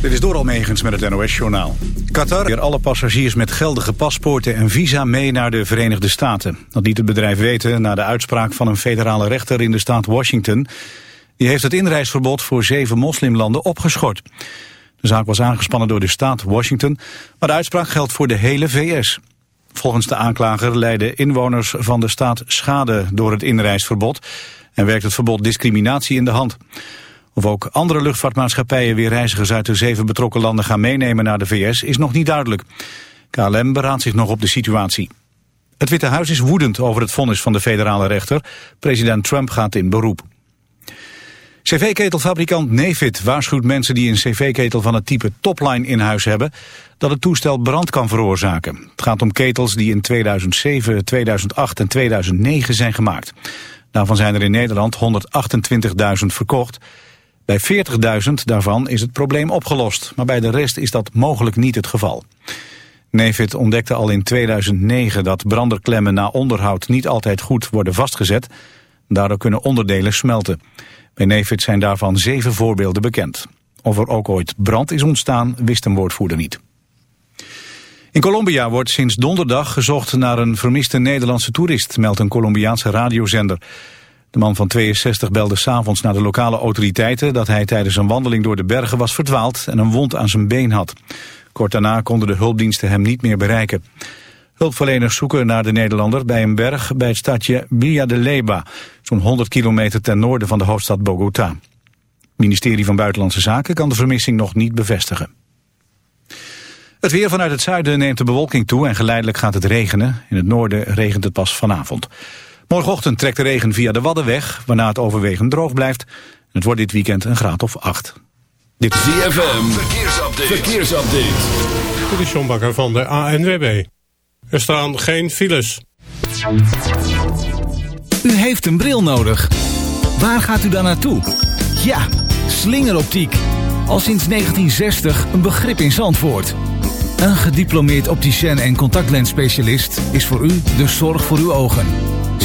Dit is door Almegens met het NOS-journaal. Qatar weer alle passagiers met geldige paspoorten en visa mee naar de Verenigde Staten. Dat liet het bedrijf weten na de uitspraak van een federale rechter in de staat Washington. Die heeft het inreisverbod voor zeven moslimlanden opgeschort. De zaak was aangespannen door de staat Washington, maar de uitspraak geldt voor de hele VS. Volgens de aanklager leiden inwoners van de staat schade door het inreisverbod... en werkt het verbod discriminatie in de hand. Of ook andere luchtvaartmaatschappijen weer reizigers uit de zeven betrokken landen gaan meenemen naar de VS is nog niet duidelijk. KLM beraadt zich nog op de situatie. Het Witte Huis is woedend over het vonnis van de federale rechter. President Trump gaat in beroep. CV-ketelfabrikant Nefit waarschuwt mensen die een cv-ketel van het type Topline in huis hebben dat het toestel brand kan veroorzaken. Het gaat om ketels die in 2007, 2008 en 2009 zijn gemaakt. Daarvan zijn er in Nederland 128.000 verkocht. Bij 40.000 daarvan is het probleem opgelost, maar bij de rest is dat mogelijk niet het geval. Nefit ontdekte al in 2009 dat branderklemmen na onderhoud niet altijd goed worden vastgezet. Daardoor kunnen onderdelen smelten. Bij Nefit zijn daarvan zeven voorbeelden bekend. Of er ook ooit brand is ontstaan, wist een woordvoerder niet. In Colombia wordt sinds donderdag gezocht naar een vermiste Nederlandse toerist, meldt een Colombiaanse radiozender. De man van 62 belde s'avonds naar de lokale autoriteiten dat hij tijdens een wandeling door de bergen was verdwaald en een wond aan zijn been had. Kort daarna konden de hulpdiensten hem niet meer bereiken. Hulpverleners zoeken naar de Nederlander bij een berg bij het stadje Villa de Leyva, zo'n 100 kilometer ten noorden van de hoofdstad Bogota. Het ministerie van Buitenlandse Zaken kan de vermissing nog niet bevestigen. Het weer vanuit het zuiden neemt de bewolking toe en geleidelijk gaat het regenen. In het noorden regent het pas vanavond. Morgenochtend trekt de regen via de Wadden weg, waarna het overwegend droog blijft. Het wordt dit weekend een graad of 8. Dit is ZFM, verkeersupdate. verkeersupdate. Dit is John Bakker van de ANWB. Er staan geen files. U heeft een bril nodig. Waar gaat u dan naartoe? Ja, slingeroptiek. Al sinds 1960 een begrip in Zandvoort. Een gediplomeerd opticien en contactlensspecialist is voor u de zorg voor uw ogen.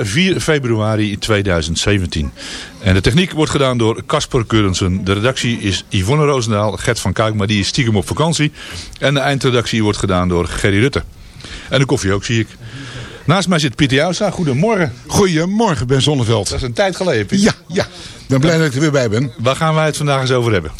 4 februari 2017. En de techniek wordt gedaan door Casper Keurensen. De redactie is Yvonne Roosendaal, Gert van Kuik, maar die is stiekem op vakantie. En de eindredactie wordt gedaan door Gerry Rutte. En de koffie ook, zie ik. Naast mij zit Pieter Jouwstra. Goedemorgen. Goedemorgen, Ben Zonneveld. Dat is een tijd geleden, Pieter. Ja, ja. Ik ben blij dat ik er weer bij ben. Waar gaan wij het vandaag eens over hebben?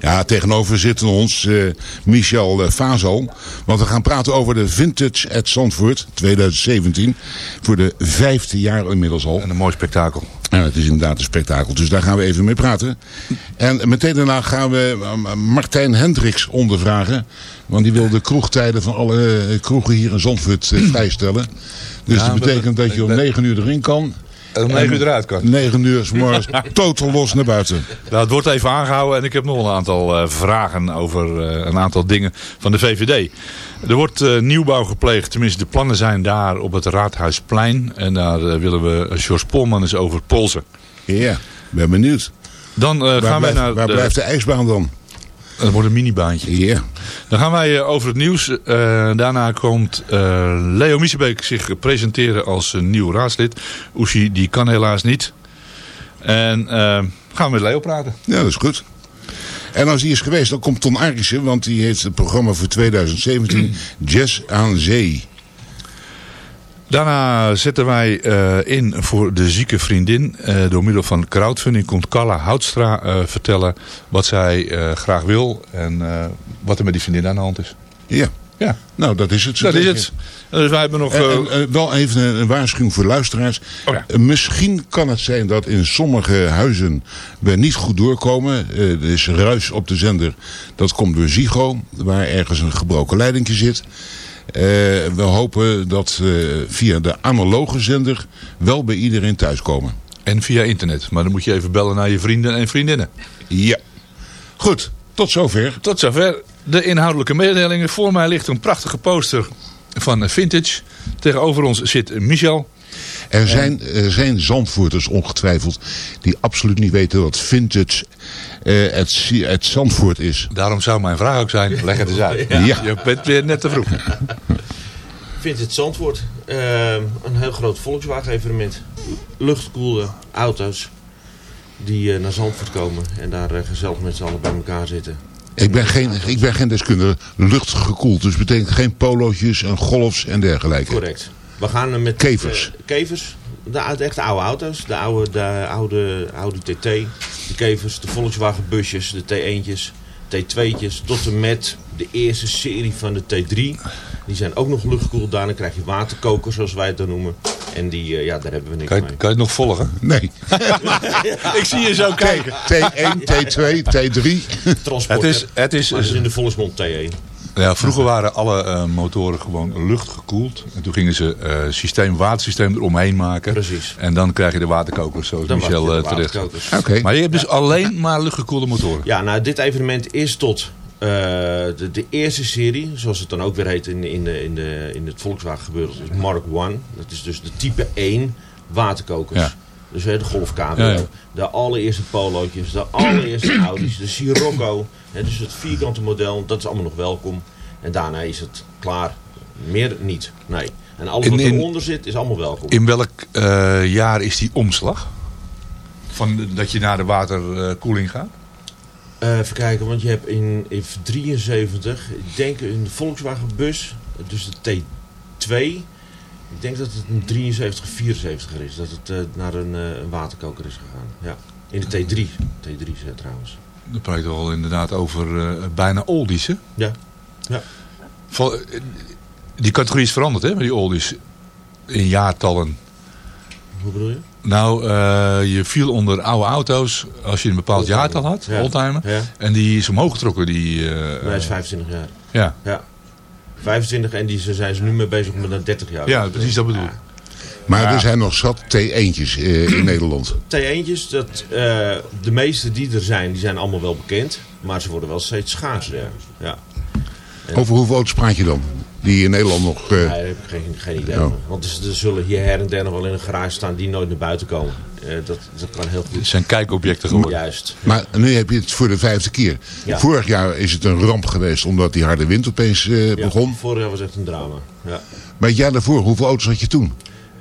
Ja, tegenover zitten ons eh, Michel uh, Fazo. Want we gaan praten over de Vintage at Zandvoort 2017. Voor de vijfde jaar inmiddels al. En een mooi spektakel. Ja, het is inderdaad een spektakel. Dus daar gaan we even mee praten. En meteen daarna gaan we uh, Martijn Hendricks ondervragen. Want die wil de kroegtijden van alle kroegen hier in Zandvoort vrijstellen. Dus ja, dat betekent dat je om 9 uur erin kan. En om 9 uur eruit kan. 9 uur is morgens totaal los naar buiten. Nou, het wordt even aangehouden en ik heb nog een aantal uh, vragen over uh, een aantal dingen van de VVD. Er wordt uh, nieuwbouw gepleegd, tenminste de plannen zijn daar op het Raadhuisplein. En daar willen we George Polman eens over polsen. Ja, ben benieuwd. Dan gaan wij naar Waar de... blijft de ijsbaan dan? Dat wordt een minibaantje. Ja. Dan gaan wij uh, over het nieuws. Uh, daarna komt uh, Leo Miesebeek zich presenteren als nieuw raadslid. Oeshi die kan helaas niet. En gaan we met Leo praten. Ja, dat is goed. En als hij is geweest, dan komt Ton Arissen, want die heeft het programma voor 2017 Jazz aan Zee. Daarna zetten wij uh, in voor de zieke vriendin. Uh, door middel van crowdfunding komt Carla Houtstra uh, vertellen wat zij graag wil. En wat er met die vriendin aan de hand is. Ja. Ja. Nou, dat is het. Dat is het. Dus wij hebben nog... En, en, wel even een, een, waarschuwing voor luisteraars. Oh ja. Misschien kan het zijn dat in sommige huizen we niet goed doorkomen. er is ruis op de zender. Dat komt door Zigo, waar ergens een gebroken leidingje zit. Uh, we hopen dat uh, via de analoge zender wel bij iedereen thuiskomen. En via internet. Maar dan moet je even bellen naar je vrienden en vriendinnen. Ja. Goed, tot zover. Tot zover de inhoudelijke mededelingen. Voor mij ligt een prachtige poster van Vintage. Tegenover ons zit Michel. Er zijn, er zijn zandvoorters ongetwijfeld die absoluut niet weten wat vintage uh, het, het Zandvoort is. Daarom zou mijn vraag ook zijn, leg het eens uit. Ja. Ja. Je bent weer net te vroeg. Vintage Zandvoort, uh, een heel groot Volkswagen evenement. Luchtkoelde auto's die uh, naar Zandvoort komen en daar gezellig met z'n allen bij elkaar zitten. Ik ben, geen, ik ben geen deskundige luchtgekoeld, dus betekent geen polootjes en golfs en dergelijke. Correct. We gaan met kevers. Uh, kevers, de, de echte oude auto's, de oude, de oude, oude TT, de kevers, de Volkswagen busjes, de T1'tjes, T2'tjes, tot en met de eerste serie van de T3. Die zijn ook nog luchtgekoeld, daarna krijg je waterkokers zoals wij het dan noemen. En die, uh, ja, daar hebben we niks kan je, mee. Kan je het nog volgen? Nee. ja. Ik zie je zo kijken. T1, T2, T3. Transport. Het is, het is, het is in de volksmond T1. Ja, vroeger waren alle uh, motoren gewoon luchtgekoeld. En toen gingen ze uh, systeem, watersysteem eromheen maken. Precies. En dan krijg je de waterkokers, zoals dan Michel uh, terecht. Okay. Maar je hebt dus alleen maar luchtgekoelde motoren. Ja, nou dit evenement is tot uh, de, de, eerste serie, zoals het dan ook weer heet in, in, de, in, de, in het Volkswagen gebeuren, is Mark 1. Dat is dus de type 1 waterkokers. Ja. Dus hè, de Golf Cabrio, Ja, ja. de allereerste polootjes, de allereerste Audi's, de Sirocco. Hè, dus het vierkante model, dat is allemaal nog welkom. En daarna is het klaar. Meer niet, nee. En alles wat in- eronder zit, is allemaal welkom. In welk eh, jaar is die omslag? Van dat je naar de waterkoeling gaat? Eh, even kijken, want je hebt in, in 73, ik denk de Volkswagen bus, dus de T2, ik denk dat het een 73, 74 is. Dat het eh, naar een, eh, een waterkoker is gegaan. Ja. In de T3. T3 is het trouwens. Dan praat je wel inderdaad over eh, bijna oldies, hè? Ja. Ja. Van, die categorie is veranderd, hè, met die oldies. In jaartallen. Hoe bedoel je? Nou, je viel onder oude auto's als je een bepaald Oldtimer. jaartal had, Ja. oldtimer. Ja. En die is omhoog getrokken, die... Nee, hij is 25 jaar. ja. Ja. 25 en die ze- zijn ze nu mee bezig met een 30 jaar. ja, precies dat bedoel ik. Maar er zijn nog zat T1'tjes eh, in Nederland. T1'tjes, dat, eh, de meeste die er zijn, die zijn allemaal wel bekend. Maar ze worden wel steeds schaarser. Ja. ja. Over hoeveel auto's praat je dan? Die in Nederland nog... eh, Nee, daar heb ik geen, geen idee. Want er, er zullen hier her en der nog wel in een garage staan die nooit naar buiten komen. Eh, dat, dat kan heel Het goed. zijn kijkobjecten geworden. Juist. Maar nu heb je het voor de vijfde keer. Ja. Vorig jaar is het een ramp geweest omdat die harde wind opeens eh, Ja, begon. vorig jaar was echt een drama. Ja. Maar het jaar daarvoor, hoeveel auto's had je toen?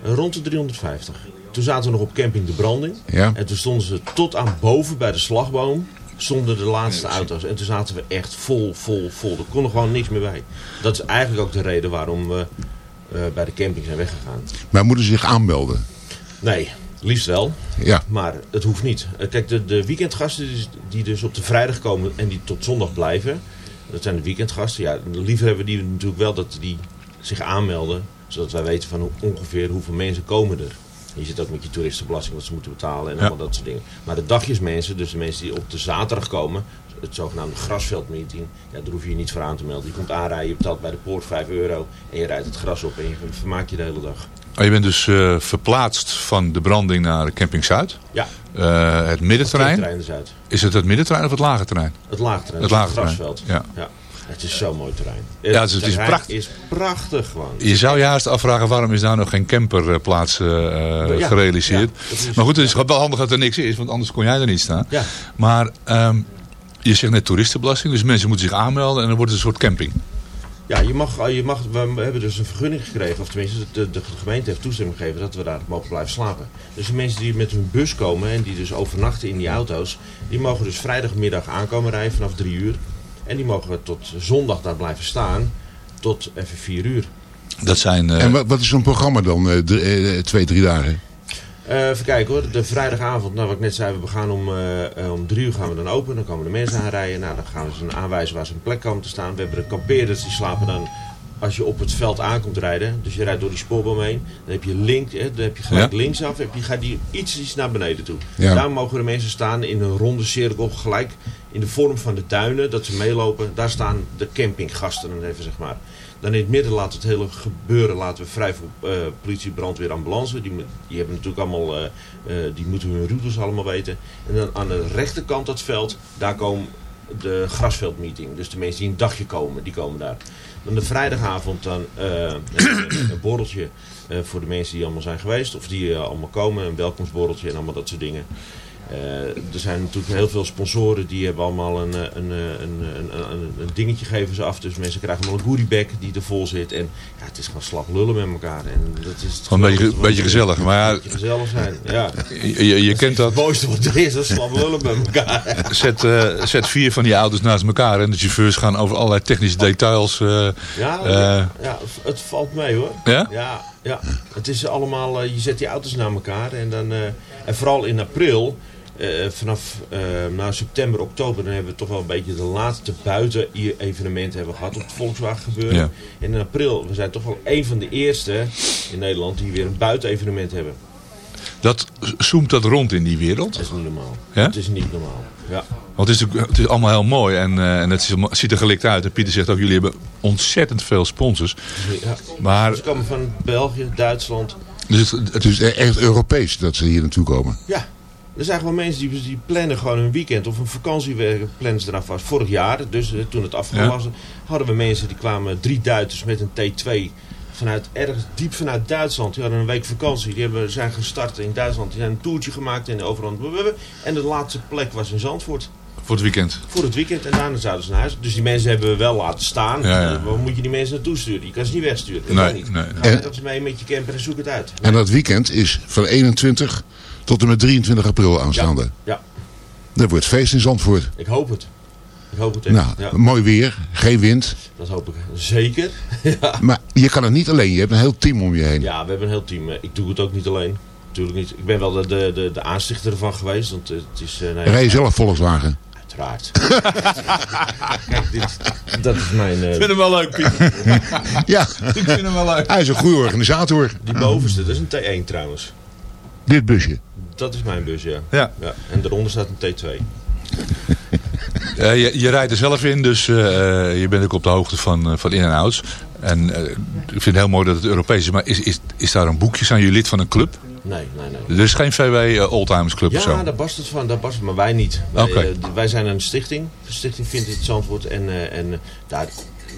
Rond de 350. Toen zaten we nog op camping De Branding. Ja. En toen stonden ze tot aan boven bij de slagboom. Stonden de laatste auto's. En toen zaten we echt vol, vol, vol. Er kon er gewoon niks meer bij. Dat is eigenlijk ook de reden waarom we eh, bij de camping zijn weggegaan. Maar moeten ze zich aanmelden? Nee, liefst wel. Ja. Maar het hoeft niet. Eh, Kijk, de, de weekendgasten die- die dus op de vrijdag komen en die tot zondag blijven. Dat zijn de weekendgasten. Ja, liever hebben we die natuurlijk wel dat die zich aanmelden. Zodat wij weten van ongeveer hoeveel mensen komen er. Je zit ook met je toeristenbelasting wat ze moeten betalen en Ja. allemaal dat soort dingen. Maar de dagjesmensen, dus de mensen die op de zaterdag komen, het zogenaamde grasveldmeeting, ja, daar hoef je je niet voor aan te melden. Je komt aanrijden, je betaalt bij de poort 5 euro en je rijdt het gras op en je vermaakt je de hele dag. Oh, je bent dus eh, verplaatst van de branding naar Camping Zuid. Ja, Eh, het middenterrein. terrein dus uit. Is het het middenterrein of het lage terrein? Het laagterrein, Het het, lage terrein, grasveld. ja. Het is zo'n mooi terrein. Ja, het is- het is prachtig. is prachtig gewoon. Je zou je haast afvragen waarom is daar nog geen camperplaats eh, Ja, gerealiseerd. ja, dat is- maar goed, het is wel handig dat er niks is, want anders kon jij er niet staan. Ja. Maar ehm, je zegt net toeristenbelasting, dus mensen moeten zich aanmelden en dan wordt het een soort camping. Ja, je mag, je mag, we hebben dus een vergunning gekregen, of tenminste de, de gemeente heeft toestemming gegeven dat we daar mogen blijven slapen. Dus de mensen die met hun bus komen en die dus overnachten in die auto's, die mogen dus vrijdagmiddag aankomen rijden vanaf drie uur. En die mogen tot zondag daar blijven staan tot even vier uur. Dat zijn... eh, En wat, wat is zo'n programma dan? eh, drie- eh, twee, drie dagen? Eh, even kijken hoor, de vrijdagavond, nou wat ik net zei, we gaan om, om drie uur gaan we dan open. Dan komen de mensen aanrijden. Nou, dan gaan we ze aanwijzen waar ze een plek komen te staan. We hebben de kampeerders, die slapen dan als je op het veld aankomt rijden. Dus je rijdt door die spoorboom heen. Dan heb je link, hè, dan heb je gelijk Ja. linksaf. Heb je, gaat die iets, iets naar beneden toe. Ja. Daar mogen de mensen staan in een ronde cirkel, gelijk in de vorm van de duinen, dat ze meelopen. Daar staan de campinggasten dan even, zeg maar. Dan in het midden laten we het hele gebeuren laten we vrij voor eh, politie, brandweer, ambulance. Die, die hebben natuurlijk allemaal, eh, eh, die moeten hun routes allemaal weten. En dan aan de rechterkant dat veld, daar komen de grasveldmeeting. Dus de mensen die een dagje komen, die komen daar. Dan de vrijdagavond dan een, borreltje voor de mensen die allemaal zijn geweest. Of die allemaal komen, een welkomstborreltje en allemaal dat soort dingen. Eh, er zijn natuurlijk heel veel sponsoren die hebben allemaal een, eh, een, eh, een, een, een, een dingetje geven ze af. Dus mensen krijgen allemaal een goodiebag die er vol zit. En ja, het is gewoon slap lullen met elkaar. En dat is een beetje- beetje gezellig, maar ja- Een beetje gezellig zijn, ja. je, kent dat. Het mooiste wat er is, dat is slap lullen met elkaar. Zet, zet vier van die auto's naast elkaar en de chauffeurs gaan over allerlei technische details. Ja, ja, ja, het valt mee hoor. Ja? Ja, ja. Het is allemaal, eh, je zet die auto's naar elkaar en dan, eh, en vooral in april, eh, vanaf eh nou, september, oktober, dan hebben we toch wel een beetje de laatste buiten evenementen hebben gehad op het Volkswagen gebeuren. Ja. En in april, we zijn toch wel een van de eerste in Nederland die weer een buitenevenement hebben. dat zoomt dat rond in die wereld. Dat is niet normaal. Ja? Het is niet normaal. Ja. Want het is, het is allemaal heel mooi en, eh, en het is, ziet er gelikt uit. En Pieter zegt ook, jullie hebben ontzettend veel sponsors. ja. Maar Ze komen van België, Duitsland, dus het, het is echt Europees dat ze hier naartoe komen. Ja, er zijn gewoon mensen die, die plannen gewoon een weekend of een vakantiewerk plannen ze eraan vast. Vorig jaar, dus eh, toen het afgelopen Ja. was, hadden we mensen die kwamen drie Duitsers met een T2 vanuit ergens diep vanuit Duitsland. Die hadden een week vakantie. Die hebben, zijn gestart in Duitsland. Die zijn een toertje gemaakt in overal. En de laatste plek was in Zandvoort. voor het weekend. Voor het weekend. En daarna zouden ze naar huis. Dus die mensen hebben we wel laten staan. Ja, ja. Waar moet je die mensen naartoe sturen? Je kan ze niet wegsturen. Dat Nee, kan niet. nee, nee. Ga ergens mee met je camper en zoek het uit. En dat weekend is van 21 tot en met 23 april aanstaande. Ja, Dat wordt feest in Zandvoort. ik hoop het. Ik hoop het echt. Nou, ja, mooi weer, geen wind. dat hoop ik zeker. ja. Maar je kan het niet alleen, je hebt een heel team om je heen. Ja, we hebben een heel team. Eh, Ik doe het ook niet alleen. Natuurlijk niet. Ik ben wel de, de, de, de aanstichter ervan geweest. Want eh, het is... eh, nee, Rij je zelf Volkswagen? Uiteraard. Kijk, dit, dat is mijn... eh, Ik vind hem wel leuk, Pieter. Ja, Ik vind hem wel leuk. hij is een goede organisator. die bovenste, dat is een T1 trouwens. Dit busje. Dat is mijn bus, ja. Ja. ja. En daaronder staat een T2. Eh, je, je rijdt er zelf in, dus eh, je bent ook op de hoogte van, eh, van in- en outs. En eh, ik vind het heel mooi dat het Europees is. Maar is, is, is daar een boekje? Zijn jullie lid van een club? Nee, nee, nee. Er is geen VW eh, Oldtimers Club of zo? Ja, daar barst het van, daar barst het, maar wij niet. Wij, eh, wij zijn een stichting, de stichting Vintage Zandvoort. En, eh, en eh, daar,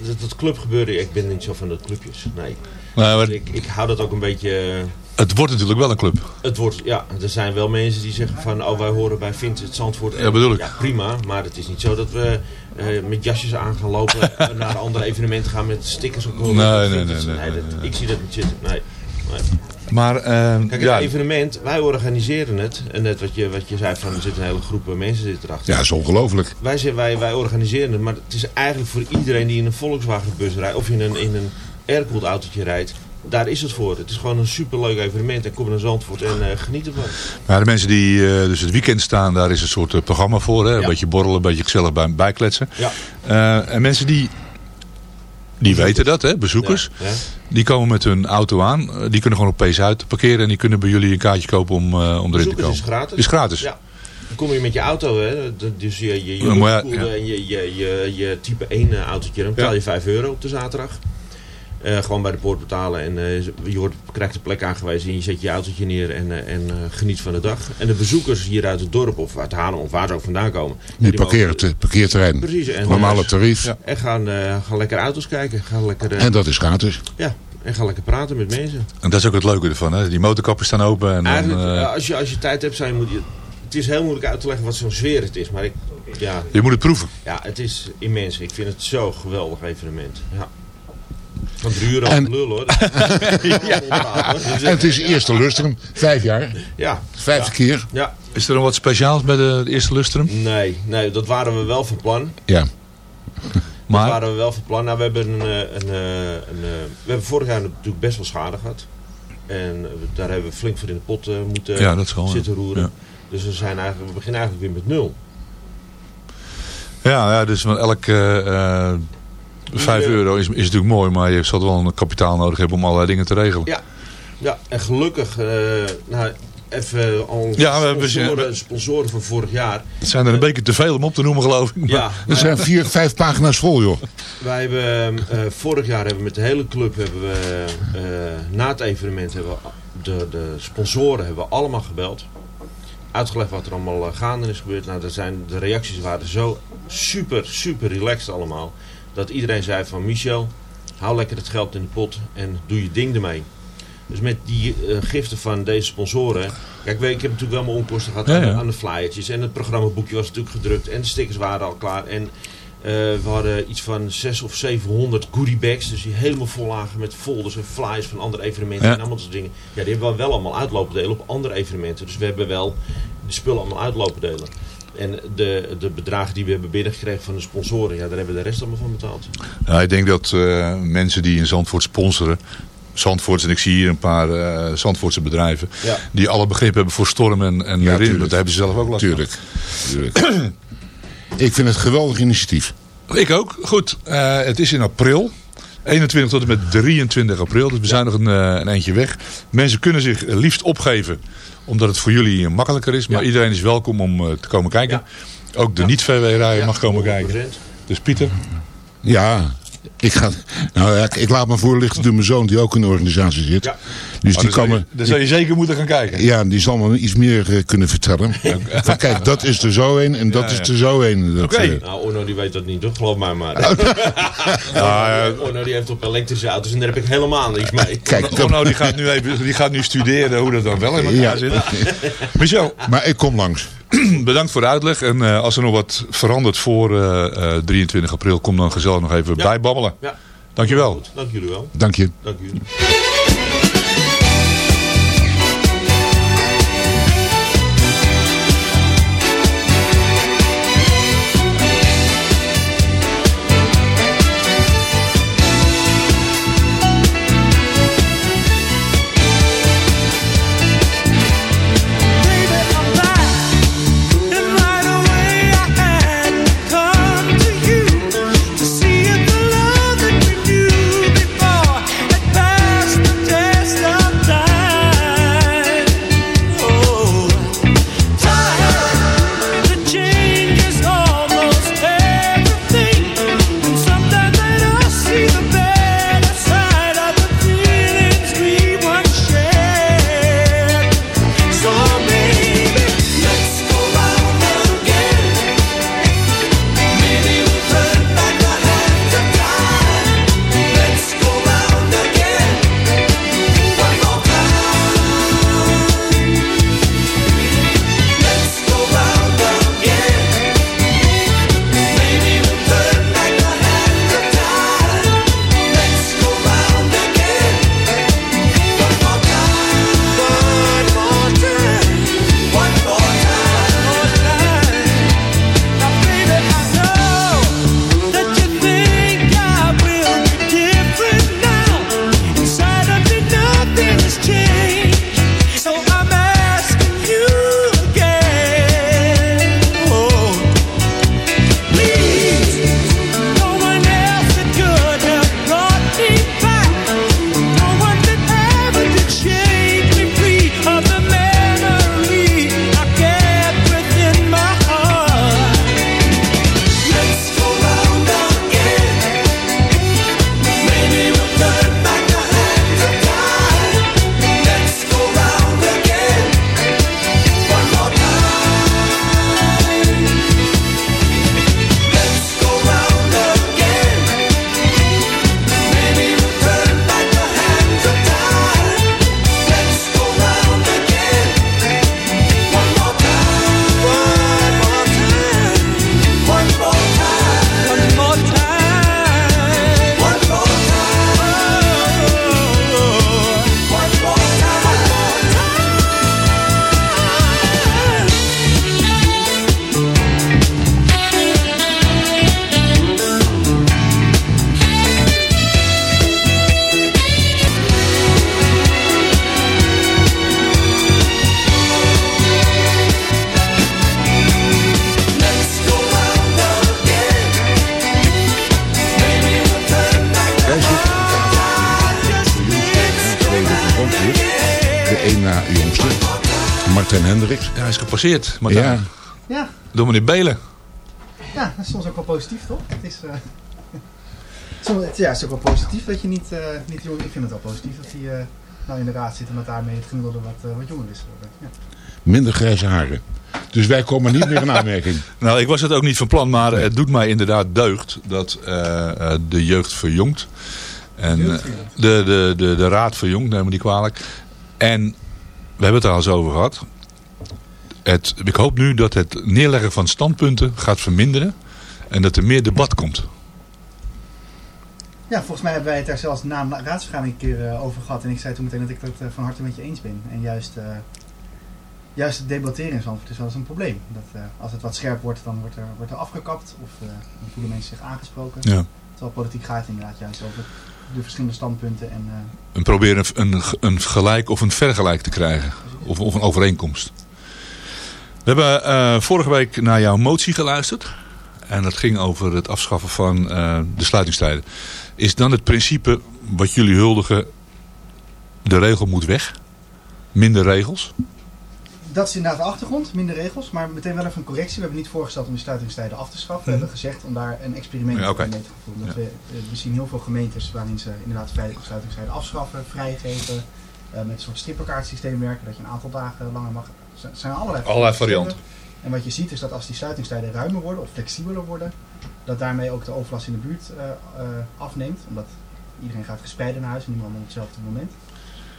dat, dat clubgebeuren, ik ben niet zo van de clubjes. Nee. Nou, maar Dus ik, ik hou dat ook een beetje... eh, het wordt natuurlijk wel een club. Het wordt, ja, er zijn wel mensen die zeggen van, oh wij horen bij Vintage Zandvoort. En- Ja, bedoel ik. Ja, prima, maar het is niet zo dat we eh, met jasjes aan gaan lopen en naar andere evenementen gaan met stickers op. Nee, nee, nee, nee, dat- nee, dat-. Ik zie dat niet zitten, nee. nee. Maar eh, Kijk, ja, het evenement, wij organiseren het. En net wat je, wat je zei, van, er zit een hele groep mensen zit erachter. Ja, is ongelooflijk. Wij, zijn, wij, wij organiseren het, maar het is eigenlijk voor iedereen die in een Volkswagenbus rijdt... of in een, in een aircooled autootje rijdt. Daar is het voor. Het is gewoon een superleuk evenement. En kom naar Zandvoort en eh, geniet ervan. maar de mensen die eh, dus het weekend staan, daar is een soort eh, programma voor. Hè? Een Ja. beetje borrelen, een beetje gezellig bij, bijkletsen. Ja. En mensen die, die weten dat, hè? bezoekers. Ja. Die komen met hun auto aan. Die kunnen gewoon op P uit parkeren. En die kunnen bij jullie een kaartje kopen om, om erin te komen. is gratis. Is gratis. Ja. Dan kom je met je auto, hè. Dus je, je, je, ja. en je, je, je, je type 1 eh, autootje. Dan betaal je 5 euro op de zaterdag. Eh, gewoon bij de poort betalen en eh, je wordt, krijgt de plek aangewezen en je zet je autootje neer en, eh, en geniet van de dag. En de bezoekers hier uit het dorp of uit Haarlem of waar ze ook vandaan komen. Die die parkeren mogen- het parkeerterrein. Precies. En, Normale tarief. Ja. En gaan, gaan lekker auto's kijken. Gaan lekker, En dat is gratis. ja, en gaan lekker praten met mensen. En dat is ook het leuke ervan. Hè? Die motorkappen staan open. En Eigenlijk, als, je, als je tijd hebt, je, moet je, het is heel moeilijk uit te leggen wat zo'n sfeer het is. Maar ik, ja, je moet het proeven. Ja, het is immens. Ik vind het zo'n geweldig evenement. Ja. Van drie uur En- lul hoor. ja. En het is eerste lustrum. Vijf jaar. Ja. Vijfde keer. ja. Is er nog wat speciaals bij de, eerste lustrum? Nee, nee, dat waren we wel van plan. Ja. Dat Maar waren we wel van plan. Nou, we hebben, een, eh, een, eh, een, eh, we hebben vorig jaar natuurlijk best wel schade gehad. En daar hebben we flink voor in de pot moeten Ja, dat zitten roeren. Ja. Dus we, zijn eigenlijk, we beginnen eigenlijk weer met nul. ja, ja, dus van elk eh, eh, 5 Ja. euro is, is natuurlijk mooi. Maar je zal wel een kapitaal nodig hebben om allerlei dingen te regelen. Ja. Ja, en gelukkig, eh, nou, even al Ja, we hebben- sponsoren, sponsoren van vorig jaar. Het zijn er een beetje te veel om op te noemen geloof ik. Ja, Er zijn vier, vijf pagina's vol, joh. Wij hebben eh, vorig jaar hebben we met de hele club hebben we eh, na het evenement hebben we de, de sponsoren hebben we allemaal gebeld. Uitgelegd wat er allemaal eh, gaande is gebeurd. Nou, dat zijn, de reacties waren zo super, super relaxed allemaal. Dat iedereen zei van Michel, hou lekker het geld in de pot en doe je ding ermee. Dus met die eh, giften van deze sponsoren. Kijk, ik heb natuurlijk wel mijn onkosten gehad Ja, aan, de- ja. aan de flyertjes. En het programmaboekje was natuurlijk gedrukt. En de stickers waren al klaar. En eh, we hadden iets van 600 of 700 goodie bags. Dus die helemaal vol lagen met folders en flyers van andere evenementen. Ja. En allemaal dat soort dingen. Ja, die hebben we wel allemaal uitlopen delen op andere evenementen. Dus we hebben wel de spullen allemaal uitlopen delen. En de, de bedragen die we hebben binnengekregen van de sponsoren. Ja, daar hebben we de rest allemaal van betaald. Ja, ik denk dat eh, mensen die in Zandvoort sponsoren. Zandvoorts, en ik zie hier een paar eh Zandvoortse bedrijven. Ja. Die alle begrip hebben voor storm en, en Ja. Dat hebben ze zelf ook last van. Tuurlijk. Ik vind het een geweldig initiatief. Ik ook. Goed, eh, het is in april. 21 tot en met 23 april. Dus we zijn nog een, een eindje weg. Mensen kunnen zich liefst opgeven. Omdat het voor jullie eh, makkelijker is. Maar Ja. iedereen is welkom om eh, te komen kijken. Ook de niet-VW-rijder mag komen kijken. 100%. Dus Pieter. Ja, ik, ga, nou, ik, ik laat me voorlichten door mijn zoon die ook in de organisatie zit. Dus Oh, die dan, zou kan je, me, dan zou je zeker moeten gaan kijken. ja, die zal me iets meer eh, kunnen vertellen. Van, kijk, dat is er zo een en dat Ja, is er zo een. Oké. eh, Nou, Orno die weet dat niet, toch? Geloof mij maar. Ja, Orno die heeft op elektrische auto's en daar heb ik helemaal niks mee. kijk, Oh, nou, die gaat, nu even, die gaat nu studeren hoe dat dan wel in elkaar Ja. zit. Michel, maar ik kom langs. bedankt voor de uitleg. En eh, als er nog wat verandert voor eh, eh, 23 april, kom dan gezellig nog even Ja. bijbabbelen. Ja. Dankjewel. Goed, dank jullie wel. Dank je. Dank jullie. Gepasseerd. Martijn. Ja, Ja, Door meneer Belen. ja, dat is soms ook wel positief, toch? Het is, eh, soms, het, ja, het is ook wel positief dat je niet, eh niet jong... Ik vind het wel positief dat hij eh, nou in de raad zit en dat daarmee het gemiddelde wat, wat jonger is geworden. Ja. minder grijze haren. Dus wij komen niet meer in aanmerking. Nou, ik was het ook niet van plan, maar het doet mij inderdaad deugd dat eh, eh, de jeugd verjongt. En eh, de, de, de, de raad verjongt, neem me niet kwalijk. En we hebben het er al eens over gehad. Het, ik hoop nu dat het neerleggen van standpunten gaat verminderen. En dat er meer debat komt. Ja, volgens mij hebben wij het daar zelfs na een raadsvergadering een keer eh, over gehad. En ik zei toen meteen dat ik dat eh, van harte met je eens ben. En juist, eh, juist het debatteren in Zandvoort is wel eens een probleem. Dat, als het wat scherp wordt, dan wordt er, wordt er afgekapt. Of eh, dan voelen mensen zich aangesproken. Ja. Terwijl politiek gaat inderdaad juist over de verschillende standpunten. En, En proberen een, een, een gelijk of een vergelijk te krijgen. Of, of een overeenkomst. We hebben eh, vorige week naar jouw motie geluisterd. En dat ging over het afschaffen van eh, de sluitingstijden. Is dan het principe wat jullie huldigen, de regel moet weg? Minder regels? Dat is inderdaad de achtergrond, minder regels, maar meteen wel even een correctie. We hebben niet voorgesteld om de sluitingstijden af te schaffen. We hebben gezegd om daar een experiment Ja, mee te voeren. We, eh, we zien heel veel gemeentes waarin ze inderdaad veilige sluitingstijden afschaffen, vrij geven, eh, met een soort strippenkaartsysteem werken, dat je een aantal dagen langer mag. Er zijn allerlei, varianten. En wat je ziet is dat als die sluitingstijden ruimer worden of flexibeler worden, dat daarmee ook de overlast in de buurt eh, eh, afneemt. Omdat iedereen gaat gespreiden naar huis en niemand op hetzelfde moment.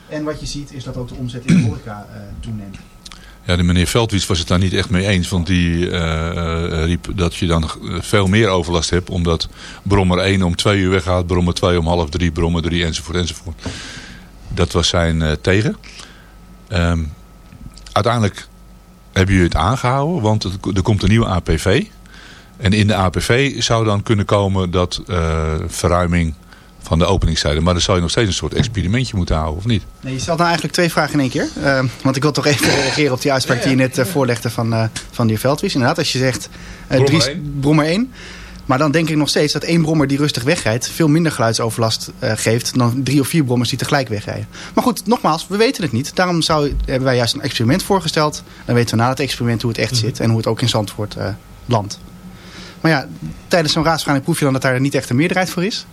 En wat je ziet is dat ook de omzet in de horeca eh, toeneemt. Ja, de meneer Veldwies was het daar niet echt mee eens. Want die riep dat je dan veel meer overlast hebt. Omdat brommer 1 om 2 uur weggaat. Brommer 2 om half 3. Brommer 3 enzovoort enzovoort. Dat was zijn tegen. Ehm, uiteindelijk hebben jullie het aangehouden. Want het- er komt een nieuwe APV. En in de APV zou dan kunnen komen dat eh, verruiming van de openingstijden. Maar dan zou je nog steeds een soort experimentje moeten houden, of niet? Nee, je stelt nou eigenlijk twee vragen in één keer. Eh, want ik wil toch even reageren op die uitspraak die je net eh, voorlegde van, eh, van de heer Veldwies. Inderdaad, als je zegt één. brommer 1. Maar dan denk ik nog steeds dat één brommer die rustig wegrijdt... veel minder geluidsoverlast eh, geeft dan drie of vier brommers die tegelijk wegrijden. Maar goed, nogmaals, we weten het niet. Daarom zou, hebben wij juist een experiment voorgesteld. Dan weten we na het experiment hoe het echt zit... en hoe het ook in Zandvoort eh landt. Maar ja, tijdens zo'n raadsvergadering proef je dan dat daar niet echt een meerderheid voor is.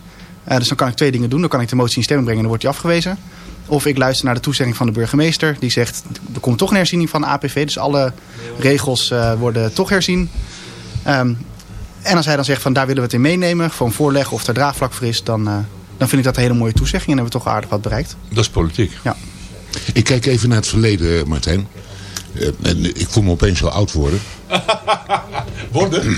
Eh, dus dan kan ik twee dingen doen. Dan kan ik de motie in stemming brengen en dan wordt die afgewezen. Of ik luister naar de toezegging van de burgemeester. Die zegt, er komt toch een herziening van de APV. Dus alle regels worden toch herzien. Ehm, en als hij dan zegt van daar willen we het in meenemen. Gewoon voorleggen of er draagvlak voor is. Dan, eh, dan vind ik dat een hele mooie toezegging. En hebben we toch aardig wat bereikt. Dat is politiek. Ja. Ik kijk even naar het verleden, eh, Martijn. Eh, en ik voel me opeens wel oud worden. Worden?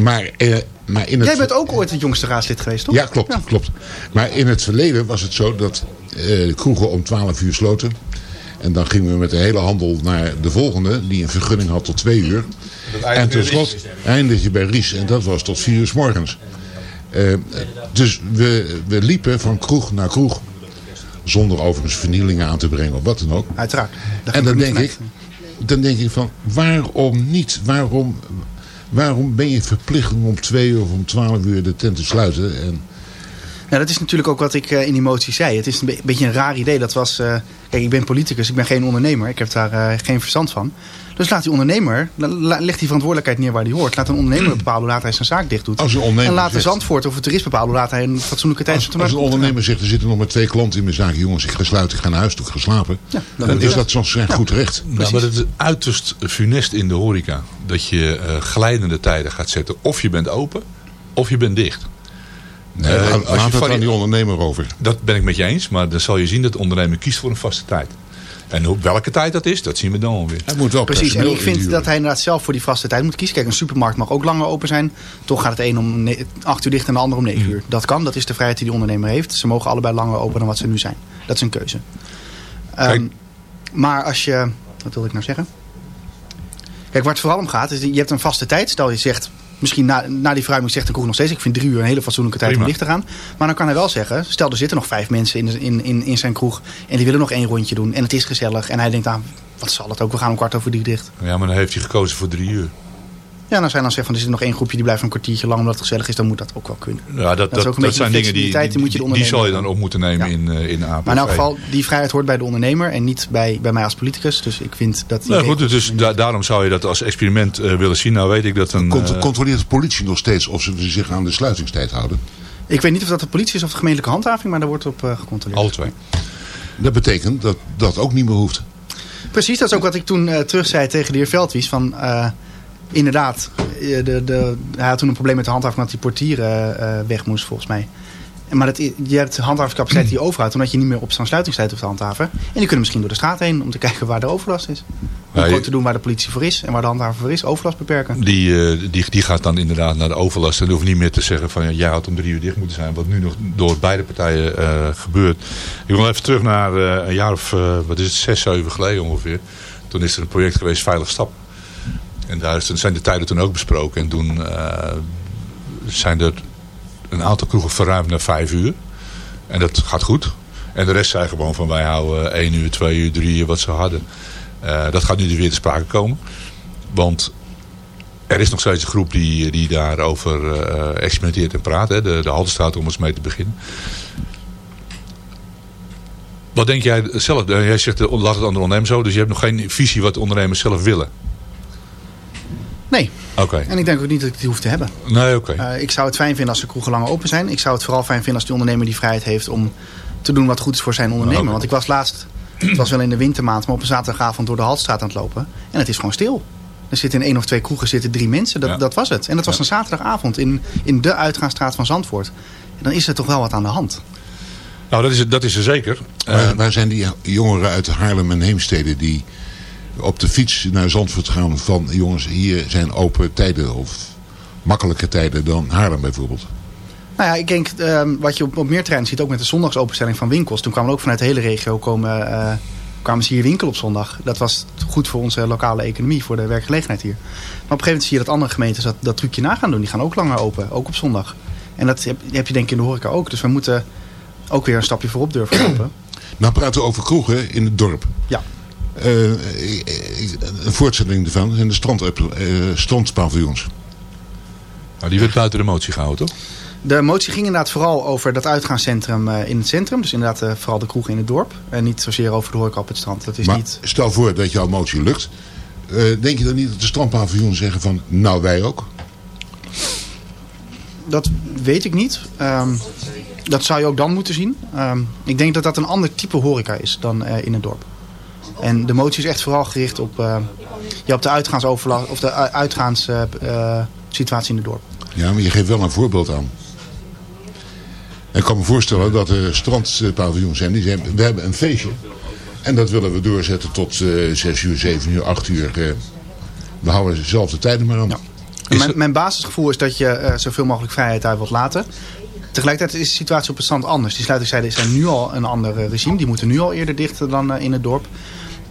Maar, eh, maar in het... Jij bent ook ooit het jongste raadslid geweest, toch? Ja, klopt, klopt. Maar in het verleden was het zo dat eh, kroegen om 12 uur sloten. En dan gingen we met de hele handel naar de volgende, die een vergunning had tot 2 uur. En tot slot eindig je bij Ries. En dat was tot 4 uur s morgens. Eh, dus we, we liepen van kroeg naar kroeg. Zonder overigens vernielingen aan te brengen of wat dan ook. Uiteraard. En dan denk ik, dan denk ik van, waarom niet? Waarom, waarom ben je verplicht om om twee uur of om twaalf uur de tent te sluiten? En, Ja, dat is natuurlijk ook wat ik eh, in die motie zei. Het is een be- beetje een raar idee. Dat was, eh, kijk, ik ben politicus, ik ben geen ondernemer. Ik heb daar eh, geen verstand van. Dus laat die ondernemer, leg die verantwoordelijkheid neer waar die hoort. Laat een ondernemer bepalen hoe laat hij zijn zaak dicht doet. Als een ondernemer en laat de Zandvoort of het toerist bepalen hoe laat hij een fatsoenlijke tijd als, als een ondernemer zegt, er zitten nog maar twee klanten in mijn zaak. Jongens, ik ga sluiten, ik ga naar huis toe, ik ga slapen. dan is dat. soms zijn goed recht. Nou, maar het is uiterst funest in de horeca. Dat je eh, glijdende tijden gaat zetten. Of je bent open, of je bent dicht. Nee, Eh, laat, als je het aan die ondernemer over. Dat ben ik met je eens. Maar dan zal je zien dat de ondernemer kiest voor een vaste tijd. En op welke tijd dat is, dat zien we dan alweer. Hij moet wel Precies, en ik vind dat hij inderdaad zelf voor die vaste tijd moet kiezen. Kijk, een supermarkt mag ook langer open zijn. Toch gaat het een om ne- 8 uur dicht en de ander om 9 Mm. uur. Dat kan, dat is de vrijheid die de ondernemer heeft. Ze mogen allebei langer open dan wat ze nu zijn. Dat is een keuze. Ehm, Kijk. maar als je... Wat wilde ik nou zeggen? Kijk, waar het vooral om gaat, is je hebt een vaste tijd. Stel je zegt, misschien na, na die verruiming zegt de kroeg nog steeds... ik vind drie uur een hele fatsoenlijke tijd om dicht te gaan. Maar dan kan hij wel zeggen, stel er zitten nog vijf mensen in, in, in, in zijn kroeg... en die willen nog één rondje doen en het is gezellig. En hij denkt, aan wat zal het ook, we gaan om kwart over drie dicht. Ja, maar dan heeft hij gekozen voor drie uur. Ja, en als hij dan zegt van er zit nog één groepje die blijft een kwartiertje lang omdat het gezellig is, dan moet dat ook wel kunnen. Ja, dat, Dat is dat, ook een dat, beetje zijn die dingen die, die moet je de die, die zal je dan op moeten nemen in, eh, in APV. Maar in elk geval, die vrijheid hoort bij de ondernemer en niet bij, bij mij als politicus. Dus ik vind dat... die Nou goed, dus da- daarom zou je dat als experiment eh, willen zien. Nou weet ik dat een... Cont- eh, controleert de politie nog steeds of ze zich aan de sluitingstijd houden? Ik weet niet of dat de politie is of de gemeentelijke handhaving, maar daar wordt op gecontroleerd. alle twee. Dat betekent dat dat ook niet meer hoeft. Precies, dat is ook wat ik toen eh, terug zei tegen de heer Veldwies. Van, eh, inderdaad, eh, de, de, hij had toen een probleem met de handhaving dat die portier eh, weg moest volgens mij. Maar dat, je hebt handhavingscapaciteit die je overhoudt, omdat je niet meer op zo'n sluitingstijd hoeft te handhaven. En die kunnen misschien door de straat heen om te kijken waar de overlast is. Om Ja, je- gewoon te doen waar de politie voor is en waar de handhaver voor is, overlast beperken. Die, eh, die, die gaat dan inderdaad naar de overlast. En hoeft niet meer te zeggen van ja, jij had om drie uur dicht moeten zijn. Wat nu nog door beide partijen gebeurt. Ik wil even terug naar een jaar of wat is het, zes, zeven geleden ongeveer. Toen is er een project geweest Veilig Stap. En daar zijn de tijden toen ook besproken. En toen eh, zijn er een aantal kroegen verruimd naar vijf uur. En dat gaat goed. En de rest zei gewoon van wij houden één uur, twee uur, drie uur wat ze hadden. Eh, dat gaat nu weer te sprake komen. Want er is nog steeds een groep die, die daarover eh experimenteert en praat. Hè? De, de Haltestraat om eens mee te beginnen. Wat denk jij zelf? Jij zegt, laat het aan de ondernemer zo. Dus je hebt nog geen visie wat de ondernemers zelf willen. Nee, Oké. en ik denk ook niet dat ik die hoef te hebben. Nee, oké. Eh, ik zou het fijn vinden als de kroegen langer open zijn. Ik zou het vooral fijn vinden als de ondernemer die vrijheid heeft om te doen wat goed is voor zijn ondernemer. Want ik was laatst, het was wel in de wintermaand, maar op een zaterdagavond door de Haltstraat aan het lopen. En het is gewoon stil. Er zitten in één of twee kroegen zitten drie mensen. Dat, Ja. dat was het. En dat was Ja. een zaterdagavond in, in de uitgaansstraat van Zandvoort. En dan is er toch wel wat aan de hand. Nou, dat is, dat is er zeker. Waar, Eh, waar zijn die jongeren uit Haarlem en Heemstede die op de fiets naar Zandvoort gaan van jongens, hier zijn open tijden of makkelijke tijden dan Haarlem bijvoorbeeld? Nou ja, ik denk ehm, wat je op, op meer terreinen ziet, ook met de zondagsopenstelling van winkels. Toen kwamen ook vanuit de hele regio komen, eh, kwamen ze hier winkelen op zondag. Dat was goed voor onze lokale economie, voor de werkgelegenheid hier. Maar op een gegeven moment zie je dat andere gemeentes dat, dat trucje na gaan doen. Die gaan ook langer open, ook op zondag. En dat heb, heb je denk ik in de horeca ook. Dus we moeten ook weer een stapje voorop durven lopen. Nou praten we over kroegen in het dorp. Ja. Eh, ik- een voortzetting ervan zijn de strand, eh, strandpaviljoens. nou, die werd buiten de motie gehouden, toch? De motie ging inderdaad vooral over dat uitgaanscentrum eh, in het centrum. Dus inderdaad eh, vooral de kroegen in het dorp. En niet zozeer over de horeca op het strand. Dat is Maar niet... stel voor dat jouw motie lukt. Eh, denk je dan niet dat de strandpaviljoens zeggen van nou wij ook? Dat weet ik niet. Ehm, dat zou je ook dan moeten zien. Ehm, ik denk dat dat een ander type horeca is dan eh, in het dorp. En de motie is echt vooral gericht op, eh, ja, op de uitgaansoverlast of de uitgaanssituatie in het dorp. Ja, maar je geeft wel een voorbeeld aan. Ik kan me voorstellen dat er strandpaviljoens zijn die zeggen, we hebben een feestje. En dat willen we doorzetten tot eh 6 uur, 7 uur, 8 uur. eh. we houden dezelfde tijden maar aan. Ja. Mijn, mijn basisgevoel is dat je eh, zoveel mogelijk vrijheid uit wilt laten. Tegelijkertijd is de situatie op het strand anders. Die sluitingstijden zijn nu al een ander eh, regime. Die moeten nu al eerder dicht dan eh, in het dorp.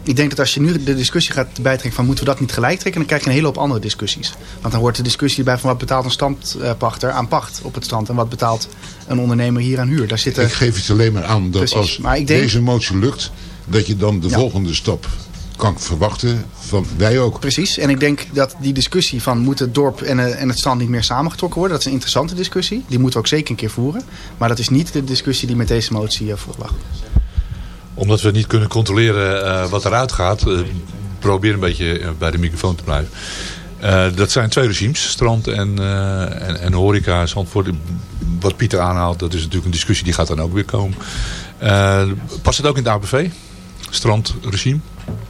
Ik denk dat als je nu de discussie gaat bijtrekken van moeten we dat niet gelijk trekken, dan krijg je een hele hoop andere discussies. Want dan wordt de discussie bij van wat betaalt een standpachter aan pacht op het strand en wat betaalt een ondernemer hier aan huur. Daar zitten, Ik geef het alleen maar aan dat Precies, als maar ik denk- deze motie lukt, dat je dan de Ja. volgende stap kan verwachten van wij ook. Precies. En ik denk dat die discussie van moet het dorp en, eh, en het strand niet meer samengetrokken worden, dat is een interessante discussie. Die moeten we ook zeker een keer voeren. Maar dat is niet de discussie die met deze motie eh, voorlag. Omdat we niet kunnen controleren eh, wat eruit gaat. eh, probeer een beetje eh, bij de microfoon te blijven. Dat zijn twee regimes. Strand en, en, en horeca. Zandvoort. Wat Pieter aanhaalt, dat is natuurlijk een discussie die gaat dan ook weer komen. Eh, past het ook in het APV? Strandregime?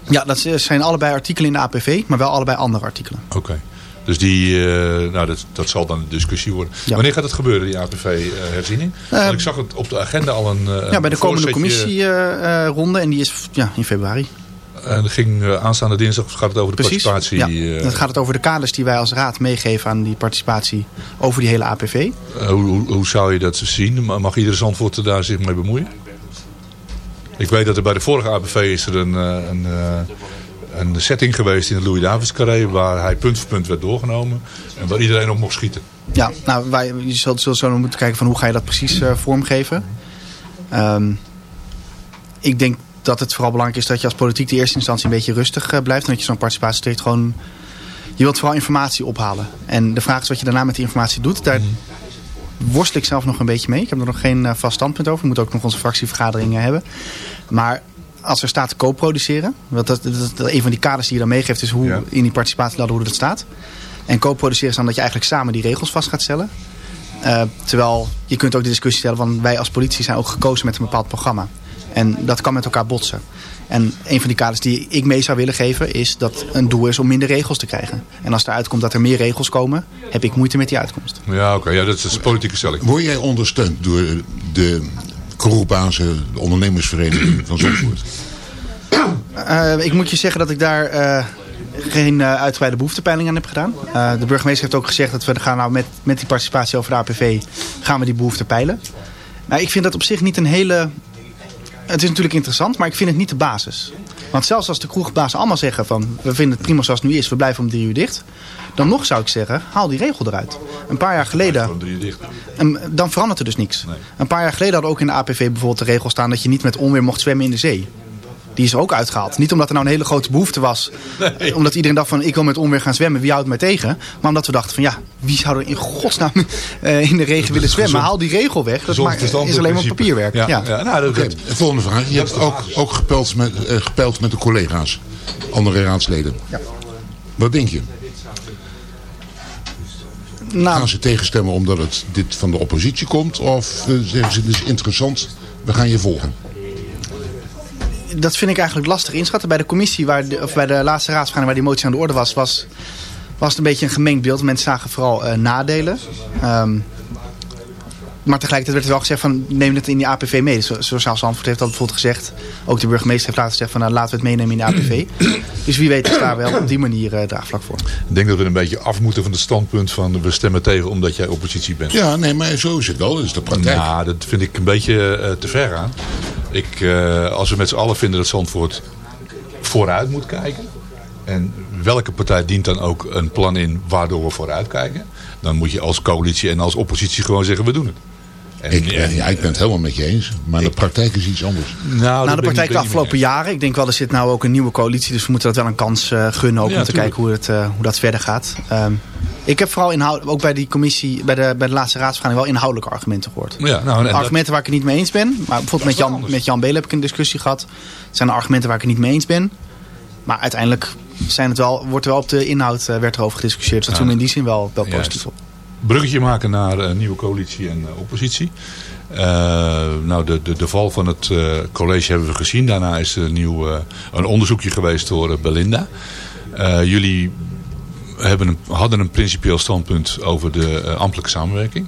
Ja, dat zijn allebei artikelen in de APV, maar wel allebei andere artikelen. Oké. Dus die, eh, nou, dat, dat zal dan een discussie worden. Ja. Wanneer gaat het gebeuren, die APV-herziening? Eh, ik zag het op de agenda al een eh, ja, bij de komende commissieronde en die is ja, in februari. En ging aanstaande dinsdag gaat het over de Precies. participatie. Ja. Dan gaat het over de kaders die wij als raad meegeven aan die participatie over die hele APV. Hoe, hoe, zou je dat zien? Ma- Mag iedere Zandvoorter daar zich mee bemoeien? Ik weet dat er bij de vorige APV is er een, een, een setting geweest in het Louis Davids Carré... waar hij punt voor punt werd doorgenomen en waar iedereen op mocht schieten. Ja, nou, wij, je zult, zult zo moeten kijken van hoe ga je dat precies eh, vormgeven. Ehm, ik denk dat het vooral belangrijk is dat je als politiek de eerste instantie een beetje rustig eh, blijft. En dat je zo'n participatiestrict gewoon je wilt vooral informatie ophalen. En de vraag is wat je daarna met die informatie doet. Daar worstel ik zelf nog een beetje mee. Ik heb er nog geen eh, vast standpunt over. We moeten ook nog onze fractievergaderingen hebben. Maar als er staat co-produceren. Want dat, dat, dat- een van die kaders die je dan meegeeft is hoe in die participatieladder hoe dat staat. En co-produceren is dan dat je eigenlijk samen die regels vast gaat stellen. Eh, terwijl je kunt ook de discussie stellen van wij als politie zijn ook gekozen met een bepaald programma. En dat kan met elkaar botsen. En een van die kaders die ik mee zou willen geven is dat een doel is om minder regels te krijgen. En als eruit komt dat er meer regels komen, heb ik moeite met die uitkomst. Ja, oké. Ja, dat is politieke stelling. Word jij ondersteund door de Korupaanse ondernemersvereniging van Zandvoort? Eh, ik moet je zeggen dat ik daar eh, geen eh, uitgebreide behoeftepeiling aan heb gedaan. De burgemeester heeft ook gezegd dat we gaan nou met, met die participatie over de APV gaan we die behoefte peilen. Nou, ik vind dat op zich niet een hele... Het is natuurlijk interessant, maar ik vind het niet de basis. Want zelfs als de kroegbazen allemaal zeggen van... we vinden het prima zoals het nu is, we blijven om drie uur dicht... dan nog zou ik zeggen, haal die regel eruit. Een paar jaar geleden... En dan verandert er dus niks. Een paar jaar geleden hadden we ook in de APV bijvoorbeeld de regel staan... dat je niet met onweer mocht zwemmen in de zee. Die is er ook uitgehaald. Niet omdat er nou een hele grote behoefte was. Omdat iedereen dacht van ik wil met onweer gaan zwemmen. Wie houdt mij tegen? Maar omdat we dachten van ja, wie zou er in godsnaam eh, in de regen willen zwemmen? Haal die regel weg. Dat is alleen maar principe. papierwerk. Ja. Ja. nou, dat, volgende vraag. Je hebt ook, ook gepeld, met, eh, gepeld met de collega's, andere raadsleden. Ja. Wat denk je? Nou, Gaan ze tegenstemmen omdat het dit van de oppositie komt? Of eh, zeggen ze, dit is interessant, we gaan je volgen? dat vind ik eigenlijk lastig inschatten. Bij de commissie, waar de, of bij de laatste raadsvergadering waar die motie aan de orde was, was, was het een beetje een gemengd beeld. Mensen zagen vooral eh, nadelen. Ehm, maar tegelijkertijd werd er wel gezegd van neem het in die APV mee. Zo- Sociaal Zandvoort heeft dat bijvoorbeeld gezegd. Ook de burgemeester heeft later gezegd van nou, laten we het meenemen in de APV. dus wie weet is daar wel op die manier eh, draagvlak voor. Ik denk dat we een beetje af moeten van het standpunt van we stemmen tegen omdat jij oppositie bent. Ja, nee, maar zo is het wel. Dat is de praktijk. Nou, dat vind ik een beetje eh, te ver gaan. Ik, eh, als we met z'n allen vinden dat Zandvoort vooruit moet kijken. En welke partij dient dan ook een plan in waardoor we vooruit kijken. Dan moet je als coalitie en als oppositie gewoon zeggen we doen het. Ik, ja, ik ben het helemaal met je eens. Maar de praktijk is iets anders. Nou, Nou, de praktijk de afgelopen jaren. Ik denk wel, er zit nou ook een nieuwe coalitie. Dus we moeten dat wel een kans eh, gunnen ook Ja, om te tuurlijk. kijken hoe, het, eh, hoe dat verder gaat. Ehm, ik heb vooral inhoud, ook bij die commissie, bij de, bij de laatste raadsvergadering wel inhoudelijke argumenten gehoord. Ja, nou, en dat- argumenten waar ik het niet mee eens ben. Maar bijvoorbeeld met Jan, met Jan Belen heb ik een discussie gehad. Het zijn er argumenten waar ik het niet mee eens ben. Maar uiteindelijk zijn het wel, wordt er wel op de inhoud eh, werd erover gediscussieerd. Dus dat doen we in die zin wel, wel positief op. bruggetje maken naar een nieuwe coalitie en eh, oppositie. Eh, nou, de, de, de val van het eh, college hebben we gezien. Daarna is er een, nieuw, eh, een onderzoekje geweest door eh, Belinda. Eh, jullie hebben een, hadden een principieel standpunt over de eh, ambtelijke samenwerking.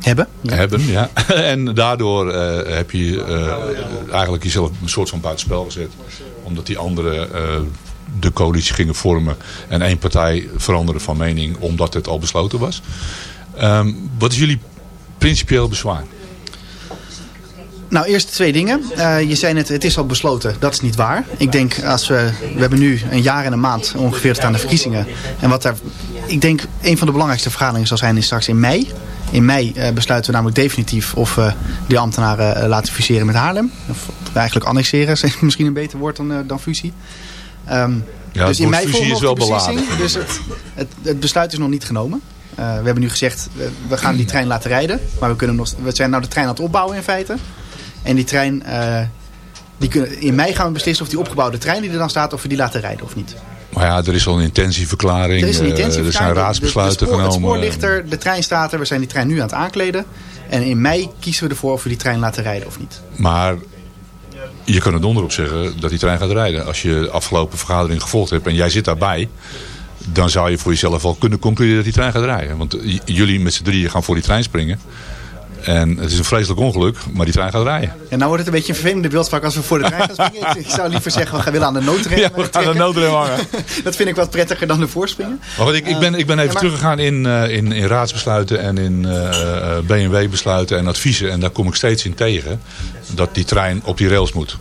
Hebben? Hebben, ja. en daardoor eh, heb je eh, eigenlijk jezelf een soort van buitenspel gezet. Omdat die anderen eh, de coalitie gingen vormen. En één partij veranderde van mening omdat het al besloten was. Ehm, wat is jullie principieel bezwaar? Nou, eerst twee dingen. Eh, je zei net, het is al besloten. Dat is niet waar. Ik denk, als we, we hebben nu een jaar en een maand ongeveer tot aan de verkiezingen. En wat daar, ik denk, een van de belangrijkste vergaderingen zal zijn is straks in mei. In mei eh, besluiten we namelijk definitief of we die ambtenaren eh, laten fuseren met Haarlem. Of eigenlijk annexeren, is misschien een beter woord dan, dan fusie. Ehm, Ja, woord fusie volgen is we wel de beladen. Dus het, het, het besluit is nog niet genomen. Eh, we hebben nu gezegd, we, we gaan die trein laten rijden. Maar we, kunnen nog, we zijn nou de trein aan het opbouwen in feite. En die trein, eh, die kunnen, in mei gaan we beslissen of die opgebouwde trein die er dan staat, of we die laten rijden of niet. Maar ja, er is al een intentieverklaring. Er is een eh, intentie. er zijn raadsbesluiten de, de spoor, genomen. Het spoor ligt er, de trein staat er, we zijn die trein nu aan het aankleden. En in mei kiezen we ervoor of we die trein laten rijden of niet. Maar je kan er donder op zeggen dat die trein gaat rijden. Als je de afgelopen vergadering gevolgd hebt en jij zit daarbij... dan zou je voor jezelf al kunnen concluderen dat die trein gaat rijden. Want jullie met z'n drieën gaan voor die trein springen. En het is een vreselijk ongeluk, maar die trein gaat rijden. En nou wordt het een beetje een vervelende beeldspraak als we voor de trein gaan springen. Ik, zou liever zeggen, we gaan willen aan de noodrem Ja, eh, we gaan trekken. de noodrem hangen. Dat vind ik wat prettiger dan ervoor springen. Maar goed, ik, ik, ben, ik ben even Ja, maar- teruggegaan in, eh, in, in raadsbesluiten en in eh, eh, BMW-besluiten en adviezen. En daar kom ik steeds in tegen dat die trein op die rails moet.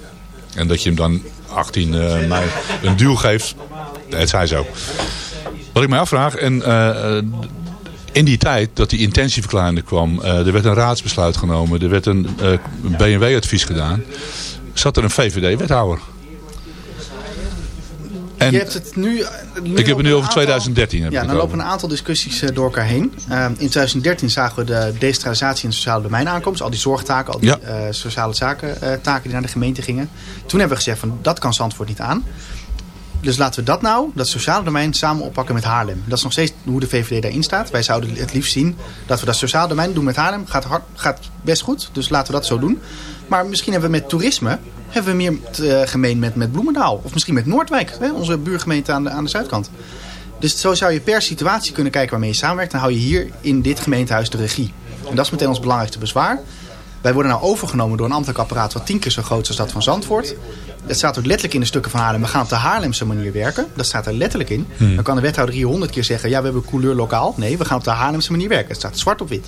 En dat je hem dan 18 eh, mei een duw geeft. Het zij zo. Wat ik mij afvraag, en eh, eh, in die tijd dat die intentieverklaring er kwam, eh, er werd een raadsbesluit genomen, er werd een eh, BMW-advies gedaan, zat er een VVD-wethouder. En je hebt het nu, ik heb het nu over 2013. Heb Ja, dan lopen een aantal discussies eh, door elkaar heen. Eh, in 2013 zagen we de decentralisatie in het sociale domein aankomen. Dus al die zorgtaken, al die Ja. eh, sociale zaken, eh, taken die naar de gemeente gingen. Toen hebben we gezegd van dat kan Zandvoort niet aan. Dus laten we dat nou, dat sociale domein, samen oppakken met Haarlem. Dat is nog steeds hoe de VVD daarin staat. Wij zouden het liefst zien dat we dat sociale domein doen met Haarlem. Gaat, gaat best goed, dus laten we dat zo doen. Maar misschien hebben we met toerisme hebben we meer eh, gemeen met, met Bloemendaal. Of misschien met Noordwijk, hè, onze buurgemeente aan de, aan de zuidkant. Dus zo zou je per situatie kunnen kijken waarmee je samenwerkt. Dan hou je hier in dit gemeentehuis de regie. En dat is meteen ons belangrijkste bezwaar. Wij worden nou overgenomen door een ambtelijk apparaat wat tien keer zo groot is als dat van Zandvoort. Het staat ook letterlijk in de stukken van Haarlem. We gaan op de Haarlemse manier werken. Dat staat er letterlijk in. Hmm. Dan kan de wethouder hier honderd keer zeggen... ja, we hebben couleur lokaal. Nee, we gaan op de Haarlemse manier werken. Het staat zwart op wit.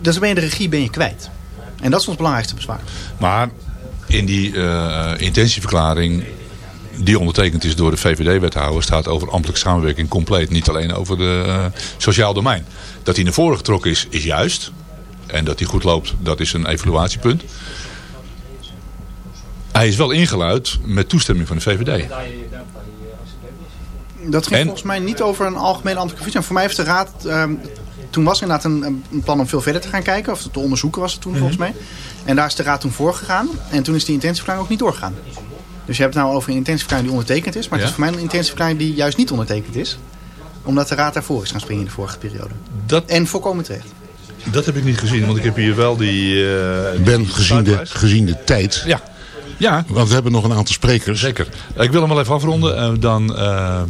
Dus dan ben je de regie ben je kwijt. En dat is ons belangrijkste bezwaar. Maar in die eh, intentieverklaring die ondertekend is door de VVD-wethouder... staat over ambtelijke samenwerking compleet. Niet alleen over de eh, sociaal domein. Dat hij naar voren getrokken is, is juist. En dat hij goed loopt, dat is een evaluatiepunt. Hij is wel ingeluid met toestemming van de VVD. Dat ging En- volgens mij niet over een algemene. En voor mij heeft de raad... ehm, toen was er inderdaad een, een plan om veel verder te gaan kijken. Of te onderzoeken was het toen volgens mij. En daar is de raad toen voor gegaan. En toen is die intentieverklaring ook niet doorgegaan. Dus je hebt het nou over een intentieverklaring die ondertekend is. Maar het Ja. is voor mij een intentieverklaring die juist niet ondertekend is. Omdat de raad daarvoor is gaan springen in de vorige periode. Dat, En volkomen terecht. dat heb ik niet gezien, want ik heb hier wel die... eh, Ben, die gezien de, gezien de tijd, Ja, ja want we hebben nog een aantal sprekers. zeker. Ik wil hem wel even afronden. Eh, dan, eh,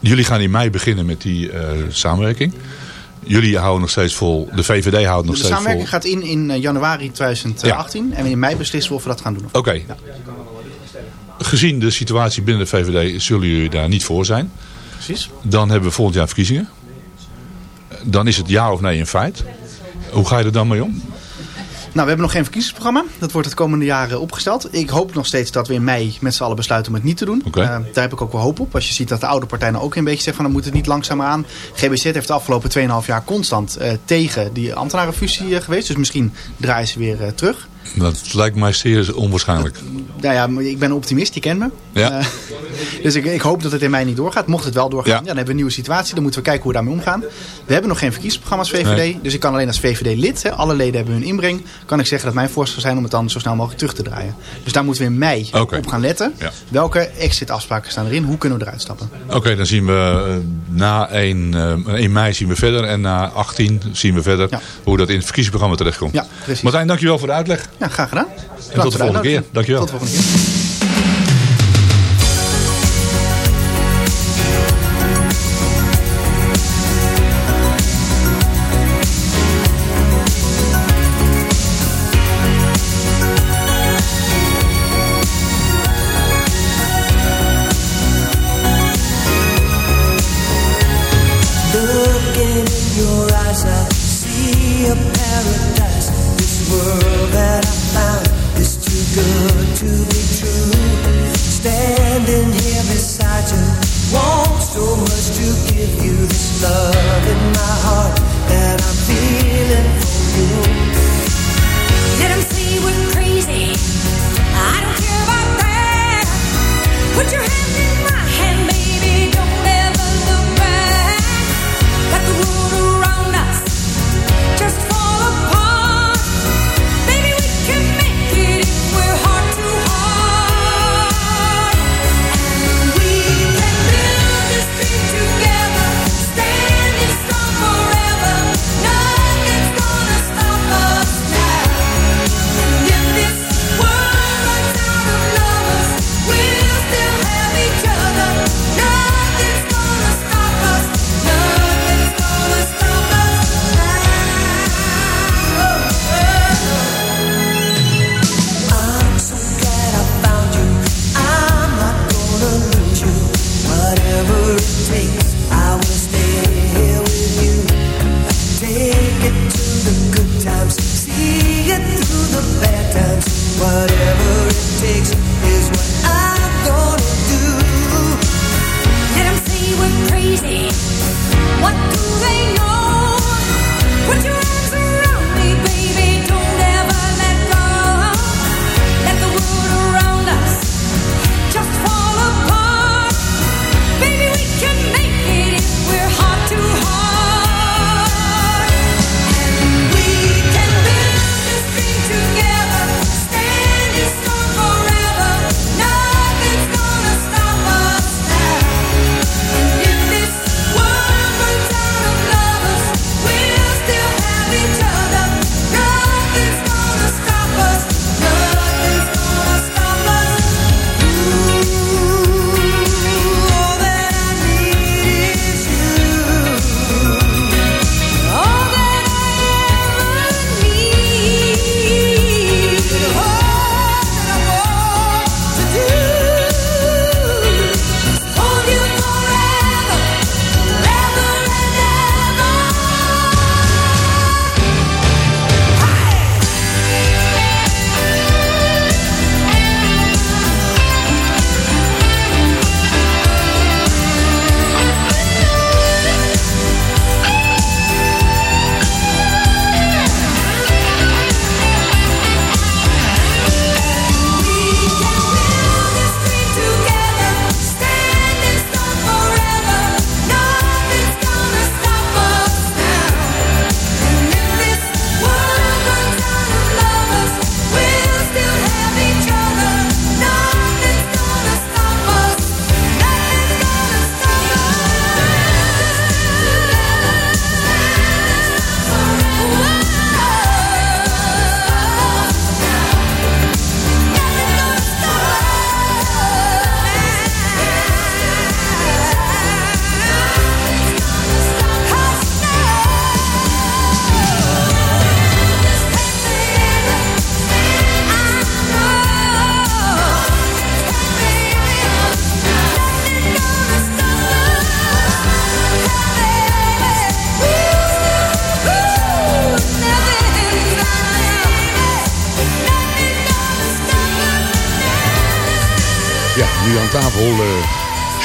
jullie gaan in mei beginnen met die eh, samenwerking. Jullie houden nog steeds vol, de VVD houdt nog De steeds vol. samenwerking gaat in in januari 2018. En in mei beslissen we of we dat gaan doen. Oké. Gezien de situatie binnen de VVD zullen jullie daar niet voor zijn. Precies. Dan hebben we volgend jaar verkiezingen. Dan is het ja of nee een feit. Hoe ga je er dan mee om? Nou, we hebben nog geen verkiezingsprogramma. Dat wordt het komende jaar opgesteld. Ik hoop nog steeds dat we in mei met z'n allen besluiten om het niet te doen. Eh, daar heb ik ook wel hoop op. Als je ziet dat de oude partij nou ook een beetje zegt van dan moet het niet langzamer aan. GBZ heeft de afgelopen 2,5 jaar constant eh, tegen die ambtenarenfusie eh, geweest. Dus misschien draaien ze weer terug. Dat lijkt mij zeer onwaarschijnlijk. Nou ja, ik ben optimist, je kent me. Ja. Eh, dus ik, ik hoop dat het in mei niet doorgaat. Mocht het wel doorgaan, Ja. ja. dan hebben we een nieuwe situatie. Dan moeten we kijken hoe we daarmee omgaan. We hebben nog geen verkiezingsprogramma's VVD. Nee. Dus ik kan alleen als VVD-lid, alle leden hebben hun inbreng... kan ik zeggen dat mijn voorstel zijn om het dan zo snel mogelijk terug te draaien. Dus daar moeten we in mei op gaan letten. Welke exit-afspraken staan erin? Hoe kunnen we eruit stappen? Oké, dan zien we eh, na 1, eh, 1 mei zien we verder. En na 18 zien we verder hoe dat in het verkiezingsprogramma terechtkomt. Ja, precies. Martijn, dankjewel voor de uitleg. Ja, graag gedaan. En tot de volgende keer. Dankjewel. Tot de volgende keer.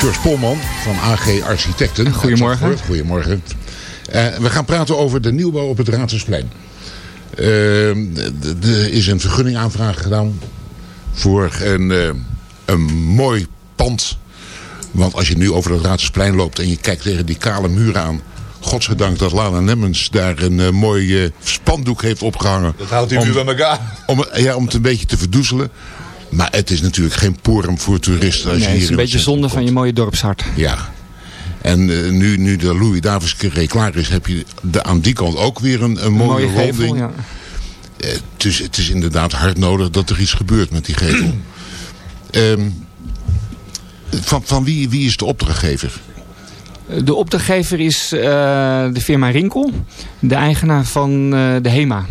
George Polman van AG Architecten. Goedemorgen. Goedemorgen. Eh, we gaan praten over de nieuwbouw op het Raadhuisplein. Eh, Er is een vergunningaanvraag gedaan voor een, eh, een mooi pand. Want als je nu over het Raadhuisplein loopt en je kijkt tegen die kale muren aan... Godzijdank dat Lana Nemmens daar een eh, mooi spandoek heeft opgehangen. Dat houdt u Om- nu bij elkaar. om, ja, om het een beetje te verdoezelen. Maar het is natuurlijk geen porum voor toeristen. Als Nee, je het hier is een beetje het zonde van je mooie dorpshart. Ja. En eh, nu, nu de Louis Davis carré klaar is, heb je de, aan die kant ook weer een, een mooie, mooie ronding. ja. Eh, het, is, het is inderdaad hard nodig dat er iets gebeurt met die gevel. Ehm, van van wie, wie is de opdrachtgever? De opdrachtgever is eh, de firma Rinkel, de eigenaar van de HEMA.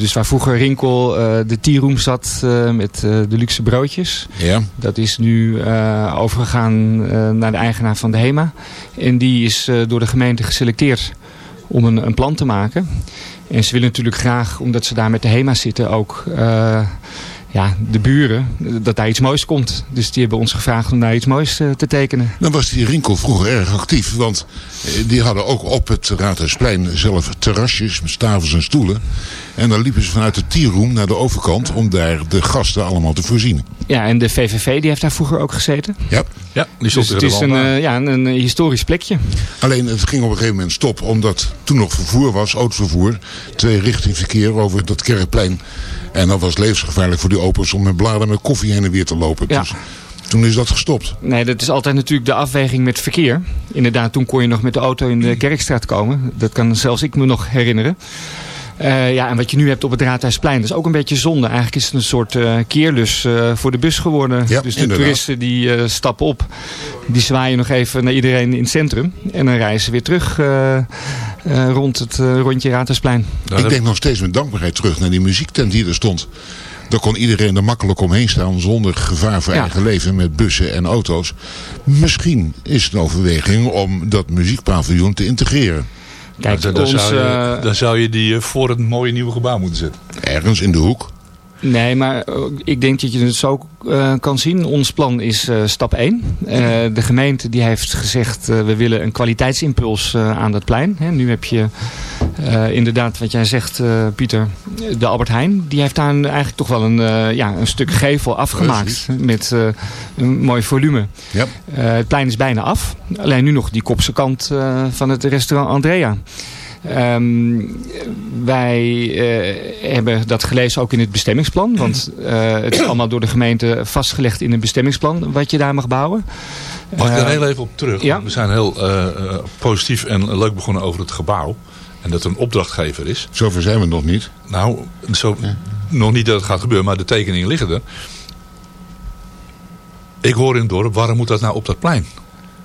Dus waar vroeger Rinkel eh, de tea room zat eh, met eh, de luxe broodjes. Ja. Dat is nu overgegaan naar de eigenaar van de HEMA. En die is door de gemeente geselecteerd om een, een plan te maken. En ze willen natuurlijk graag, omdat ze daar met de HEMA zitten, ook ja, de buren, dat daar iets moois komt. Dus die hebben ons gevraagd om daar iets moois eh, te tekenen. Dan was die Rinkel vroeger erg actief. Want eh, die hadden ook op het Raadhuisplein zelf terrasjes met tafels en stoelen. En dan liepen ze vanuit de tierroom naar de overkant om daar de gasten allemaal te voorzien. Ja, en de VVV die heeft daar vroeger ook gezeten. Ja. Ja, die Dus er het is een, eh, ja, een, een historisch plekje. Alleen het ging op een gegeven moment stop. Omdat toen nog vervoer was, autovervoer. Twee richting verkeer over dat kerkplein. En dat was levensgevaarlijk voor die opers om met bladen met koffie heen en weer te lopen. Ja. Dus toen is dat gestopt. Nee, dat is altijd natuurlijk de afweging met verkeer. Inderdaad, toen kon je nog met de auto in de Kerkstraat komen. Dat kan zelfs ik me nog herinneren. Eh, ja, en wat je nu hebt op het Raadhuisplein, dat is ook een beetje zonde. Eigenlijk is het een soort eh, keerlus eh, voor de bus geworden. Ja, dus de inderdaad. toeristen die stappen op, die zwaaien nog even naar iedereen in het centrum. En dan reizen ze weer terug rond het rondje Raadhuisplein. Ik denk nog steeds met dankbaarheid terug naar die muziektent die er stond. Daar kon iedereen er makkelijk omheen staan zonder gevaar voor Ja. eigen leven met bussen en auto's. Misschien is het een overweging om dat muziekpaviljoen te integreren. Kijk, dan, dan ons, zou je, eh, dan zou je die eh, voor het mooie nieuwe gebouw moeten zetten. Ergens in de hoek. Nee, maar eh, ik denk dat je het zo eh, kan zien. Ons plan is eh, stap 1. Eh, de gemeente die heeft gezegd, we willen een kwaliteitsimpuls aan dat plein. Hè, nu heb je inderdaad, wat jij zegt Pieter, de Albert Heijn. Die heeft daar eigenlijk toch wel een, ja, een stuk gevel afgemaakt. Met een mooi volume. Ja. Het plein is bijna af. Alleen nu nog die kopse kant van het restaurant Andrea. Ehm, wij eh, hebben dat gelezen ook in het bestemmingsplan. Want eh, het is allemaal door de gemeente vastgelegd in een bestemmingsplan wat je daar mag bouwen. Mag ik daar Eh, heel even op terug? ja. We zijn heel eh, eh, positief en leuk begonnen over het gebouw. En dat er een opdrachtgever is. Zover zijn we nog niet. Nou, zo, nog niet dat het gaat gebeuren, maar de tekeningen liggen er. Ik hoor in het dorp, waarom moet dat nou op dat plein?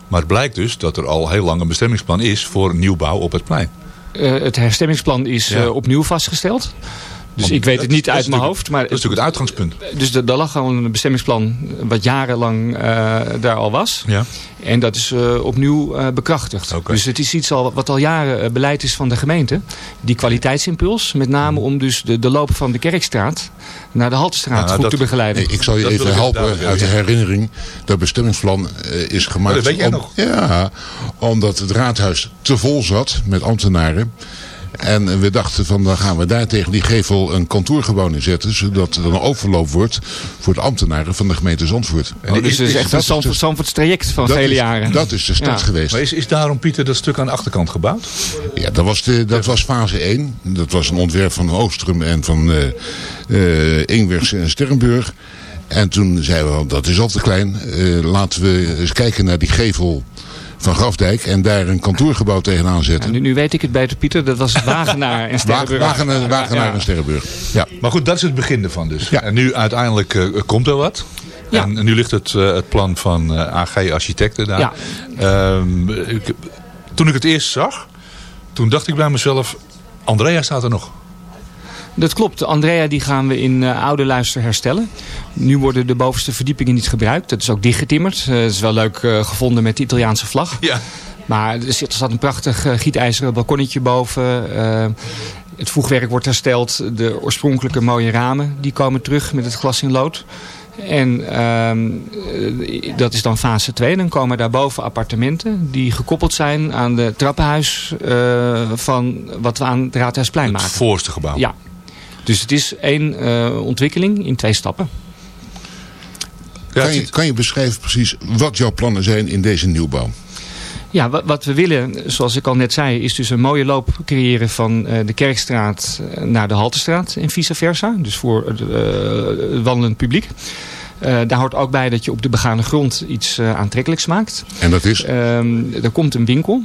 Maar het blijkt dus dat er al heel lang een bestemmingsplan is voor nieuwbouw op het plein. Eh, het herstemmingsplan is eh, opnieuw vastgesteld. Dus ik weet het niet uit mijn hoofd. Maar Dat is natuurlijk het uitgangspunt. Dus er daar lag al een bestemmingsplan wat jarenlang eh, daar al was. Ja. En dat is eh, opnieuw eh, bekrachtigd. Oké. Dus het is iets al, wat al jaren eh, beleid is van de gemeente. Die kwaliteitsimpuls. Met name om dus de, de loop van de Kerkstraat naar de Haltestraat Nou, goed dat- te begeleiden. Nee, ik zal je Dat even helpen uit de herinnering. Dat bestemmingsplan eh, is gemaakt. Oh, dat weet jij om- nog? Ja, omdat het raadhuis te vol zat met ambtenaren. En we dachten van dan gaan we daar tegen die gevel een kantoorgebouw neerzetten. Zodat er een overloop wordt voor de ambtenaren van de gemeente Zandvoort. Oh, dus het is echt een Zandvoort- Zandvoorts traject van dat vele jaren. Dat is de start Ja. geweest. Maar is, is daarom, Pieter, dat stuk aan de achterkant gebouwd? Ja, dat was, de, dat was fase 1. Dat was een ontwerp van Oostrum en van eh eh, Ingwers en Sterrenburg. En toen zeiden we, dat is al te klein. Eh, laten we eens kijken naar die gevel van Grafdijk. En daar een kantoorgebouw tegenaan zetten. Nu, nu weet ik het beter, Pieter. Dat was Wagenaar en Sterrenburg. Wagenaar, Wagenaar Ja. en Sterrenburg. Ja. Maar goed, dat is het begin ervan dus. Ja. En nu uiteindelijk eh, komt er wat. Ja. En, nu ligt het, eh, het plan van eh, AG Architecten daar. Ja. Ehm, ik, toen ik het eerst zag, toen dacht ik bij mezelf... Andrea staat er nog. Dat klopt. Andrea die gaan we in eh, oude luister herstellen. Nu worden de bovenste verdiepingen niet gebruikt. Dat is ook dichtgetimmerd. Eh, Het is wel leuk eh, gevonden met de Italiaanse vlag. Ja. Maar er, zit, er staat een prachtig eh, gietijzeren balkonnetje boven. Eh, het voegwerk wordt hersteld. De oorspronkelijke mooie ramen die komen terug met het glas in lood. En ehm, eh, dat is dan fase 2. Dan komen daarboven appartementen die gekoppeld zijn aan de trappenhuis eh, van wat we aan het Raadhuisplein Het maken. voorste gebouw. Ja. Dus het is één eh, ontwikkeling in twee stappen. Kan je, kan je beschrijven precies wat jouw plannen zijn in deze nieuwbouw? Ja, wa- wat we willen, zoals ik al net zei, is dus een mooie loop creëren van eh, de Kerkstraat naar de Haltestraat en vice versa. Dus voor het eh, het wandelend publiek. Eh, daar hoort ook bij dat je op de begane grond iets eh, aantrekkelijks maakt. En dat is? Ehm, er komt een winkel.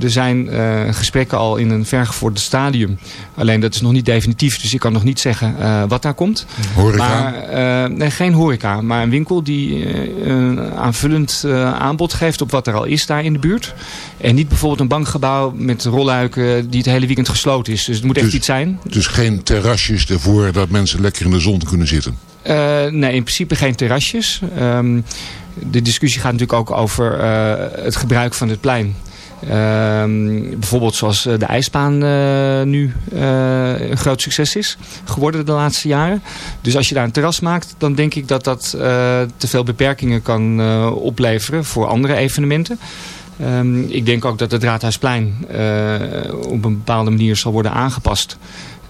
Er zijn eh, gesprekken al in een vergevorderd stadium. Alleen dat is nog niet definitief, dus ik kan nog niet zeggen wat daar komt. Horeca? Maar, nee, geen horeca, maar een winkel die een aanvullend aanbod geeft op wat er al is daar in de buurt. En niet bijvoorbeeld een bankgebouw met rolluiken die het hele weekend gesloten is. Dus het moet echt Dus- iets zijn. Dus geen terrasjes ervoor dat mensen lekker in de zon kunnen zitten. Eh, nee, in principe geen terrasjes. Ehm, de discussie gaat natuurlijk ook over eh, het gebruik van het plein. Ehm, bijvoorbeeld zoals eh, de ijsbaan nu een groot succes is geworden de laatste jaren. Dus als je daar een terras maakt, dan denk ik dat dat te veel beperkingen kan opleveren voor andere evenementen. Ehm, ik denk ook dat het Raadhuisplein op een bepaalde manier zal worden aangepast.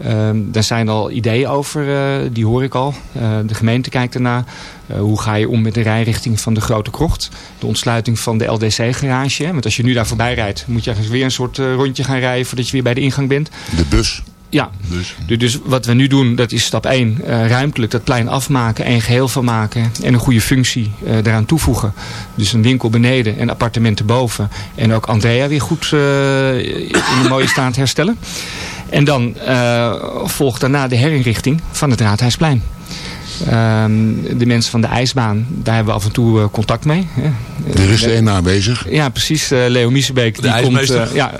Ehm, daar zijn al ideeën over, eh, die hoor ik al. Eh, de gemeente kijkt ernaar. Eh, hoe ga je om met de rijrichting van de Grote Krocht? De ontsluiting van de LDC-garage. Want als je nu daar voorbij rijdt, moet je ergens weer een soort rondje gaan rijden voordat je weer bij de ingang bent. De bus. Ja, Dus. Du- dus wat we nu doen, dat is stap 1. ruimtelijk dat plein afmaken, één geheel van maken en een goede functie eh daaraan toevoegen. Dus een winkel beneden en appartementen boven. En ook Andrea weer goed in een mooie staat herstellen. En dan eh, volgt daarna de herinrichting van het Raadhuisplein. Ehm, de mensen van de ijsbaan, daar hebben we af en toe eh, contact mee. Hè. Er is er één aanwezig. Ja, precies. eh, Leo Miesebeek. De die komt, eh, ja,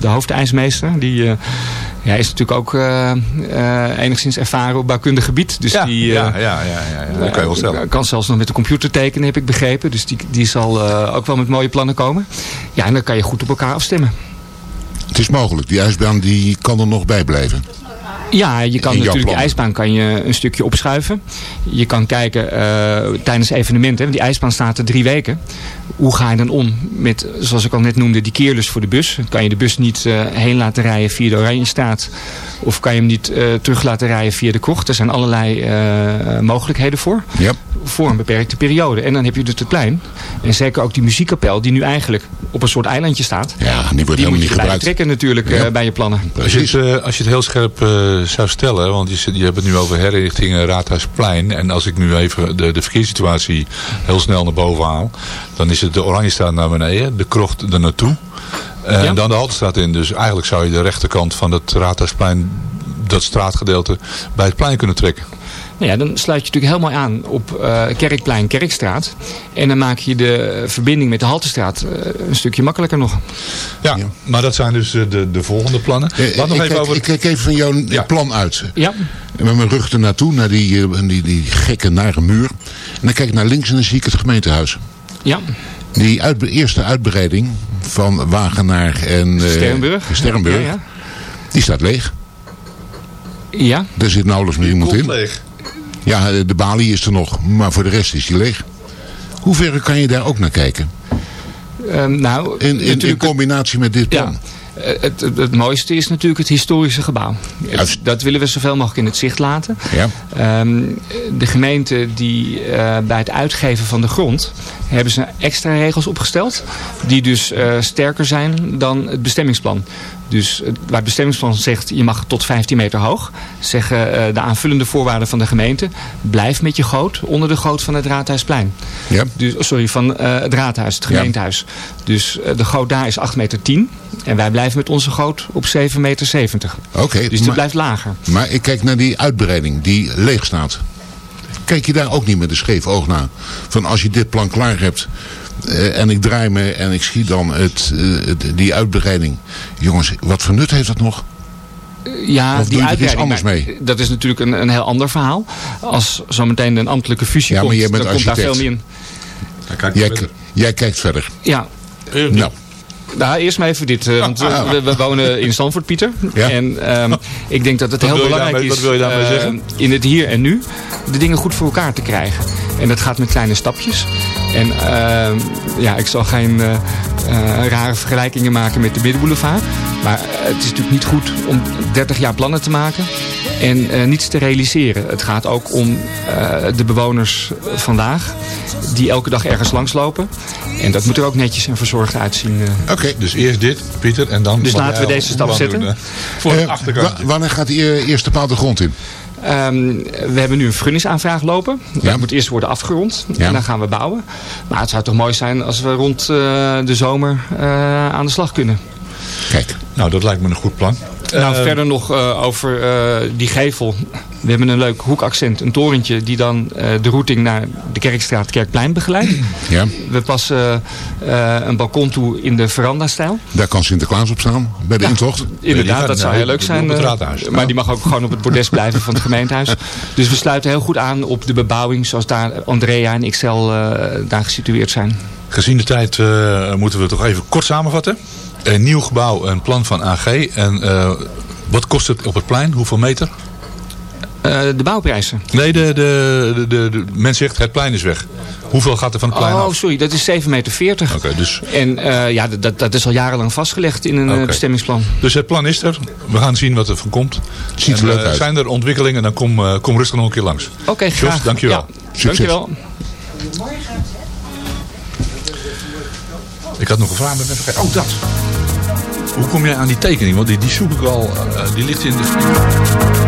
de hoofdijsmeester. Die eh, ja, is natuurlijk ook eh, eh, enigszins ervaren op bouwkundig gebied. Dus Ja, die, eh, ja, ja, ja, ja, ja, dat kan je wel stellen. kan zelfs nog met de computer tekenen, heb ik begrepen. Dus die, die zal eh, ook wel met mooie plannen komen. Ja, en dan kan je goed op elkaar afstemmen. Het is mogelijk. Die ijsbaan die kan er nog bij blijven. Ja, je kan natuurlijk de ijsbaan kan je een stukje opschuiven. Je kan kijken eh, tijdens evenementen, want die ijsbaan staat er drie weken. Hoe ga je dan om met, zoals ik al net noemde, die keerlus voor de bus? Kan je de bus niet eh, heen laten rijden via de Oranjestraat? Of kan je hem niet eh, terug laten rijden via de krocht? Er zijn allerlei eh, mogelijkheden voor. Voor een beperkte periode. En dan heb je dus het plein. En zeker ook die muziekkapel die nu eigenlijk op een soort eilandje staat. Ja, die wordt Die helemaal moet niet gebruikt. trekken natuurlijk bij je plannen. Als je, het, eh, als je het heel scherp eh, zou stellen, want je, hebt het nu over herinrichting eh, Raadhuisplein. En als ik nu even de, de verkeerssituatie heel snel naar boven haal, dan is het de Oranjestraat naar beneden, de krocht er naartoe. En Ja. dan de Haltestraat in. Dus eigenlijk zou je de rechterkant van het Raadhuisplein, dat straatgedeelte, bij het plein kunnen trekken. Nou ja, dan sluit je natuurlijk mooi aan op eh, Kerkplein, Kerkstraat. En dan maak je de verbinding met de Haltestraat eh, een stukje makkelijker nog. Ja, maar dat zijn dus eh, de, de volgende plannen. Nog ik, even kijk, over... ik kijk even van jouw Ja. plan uit. Ja, En met mijn rug ernaartoe, naar die, eh, die, die gekke nare muur. En dan kijk ik naar links en dan zie ik het gemeentehuis. Ja. Die uit, eerste uitbreiding van Wagenaar en eh, Sterrenburg. Sterrenburg, Ja, die staat leeg. ja. ja. Daar zit nauwelijks meer iemand in. leeg. Ja, eh, de balie is er nog, maar voor de rest is die leeg. Hoe ver kan je daar ook naar kijken? Ehm, nou, In, in, in combinatie met dit plan. Ja, het, het, het mooiste is natuurlijk het historische gebouw. Dat willen we zoveel mogelijk in het zicht laten. Ja. Ehm, de gemeente die eh, bij het uitgeven van de grond hebben ze extra regels opgesteld. Die dus eh, sterker zijn dan het bestemmingsplan. Dus waar het bestemmingsplan zegt je mag tot 15 meter hoog. Zeggen eh, de aanvullende voorwaarden van de gemeente. Blijf met je goot onder de goot van het Raadhuisplein. Ja. Dus, sorry, van eh, het raadhuis, het gemeentehuis. Dus eh, de goot daar is 8 meter 10. En wij blijven met onze goot op 7 meter 70. Oké, Dus maar, blijft lager. maar ik kijk naar die uitbreiding die leeg staat. Kijk je daar ook niet met een scheef oog naar? Van als je dit plan klaar hebt en ik draai me en ik zie dan het, eh, het- die uitbreiding. Jongens, wat voor nut heeft dat nog? Ja, Of die doe je er iets uitbreiding, anders mee? Dat is natuurlijk een, een heel ander verhaal. Als zometeen een ambtelijke fusie Ja, maar komt, jij bent dan komt daar veel architect. meer in. Jij, jij kijkt verder. Ja, Nou, nou, eerst maar even dit. eh, want eh, we, we wonen in Stanford, Pieter. Ja. En ehm, ik denk dat het Wat heel je belangrijk daarmee- is wat wil je daarmee eh, zeggen? in het hier en nu de dingen goed voor elkaar te krijgen. En dat gaat met kleine stapjes. En eh, ja, ik zal geen eh, eh, rare vergelijkingen maken met de Middenboulevard. Maar het is natuurlijk niet goed om 30 jaar plannen te maken en eh, niets te realiseren. Het gaat ook om eh, de bewoners vandaag die elke dag ergens langslopen. En dat moet er ook netjes en verzorgd uitzien. eh. Oké. Dus eerst dit, Pieter, en dan... Dus laten we deze stap zetten. doen, eh, voor de Eh, achterkant. wa- wanneer gaat die eh, eerste paal de grond in? Ehm, we hebben nu een vergunningsaanvraag lopen. Dat moet eerst worden afgerond. Ja. En dan gaan we bouwen. Maar het zou toch mooi zijn als we rond eh, de zomer eh, aan de slag kunnen. Kijk. Nou, dat lijkt me een goed plan. Nou, Eh, verder nog eh, over eh, die gevel. We hebben een leuk hoekaccent, een torentje die dan eh, de routing naar de Kerkstraat Kerkplein begeleidt. Ja. We passen eh, een balkon toe in de veranda-stijl. Daar kan Sinterklaas op staan, bij de intocht. Inderdaad, dat zou heel leuk op zijn. het raadhuis. Maar die mag ook gewoon op het bordes blijven van het gemeentehuis. Dus we sluiten heel goed aan op de bebouwing zoals daar Andrea en eh, daar gesitueerd zijn. Gezien de tijd eh, moeten we toch even kort samenvatten. Een nieuw gebouw, een plan van AG. En eh, wat kost het op het plein? Hoeveel meter? Eh, de bouwprijzen. Nee, de, de, de, de, de- men zegt het plein is weg. Hoeveel gaat er van het plein Oh, af? sorry, dat is 7,40 meter. Oké, dus, En eh, ja, dat, dat is al jarenlang vastgelegd in een eh, bestemmingsplan. dus het plan is er. We gaan zien wat er van komt. Ziet er leuk eh, uit. Zijn er ontwikkelingen, dan kom, eh, kom rustig nog een keer langs. Oké, Jos, graag. dankjewel. Ja, dankjewel. Ik had nog een vraag, maar vergeten. Oh, dat. Hoe kom jij aan die tekening? Want die, die zoek ik al. eh, die ligt in de...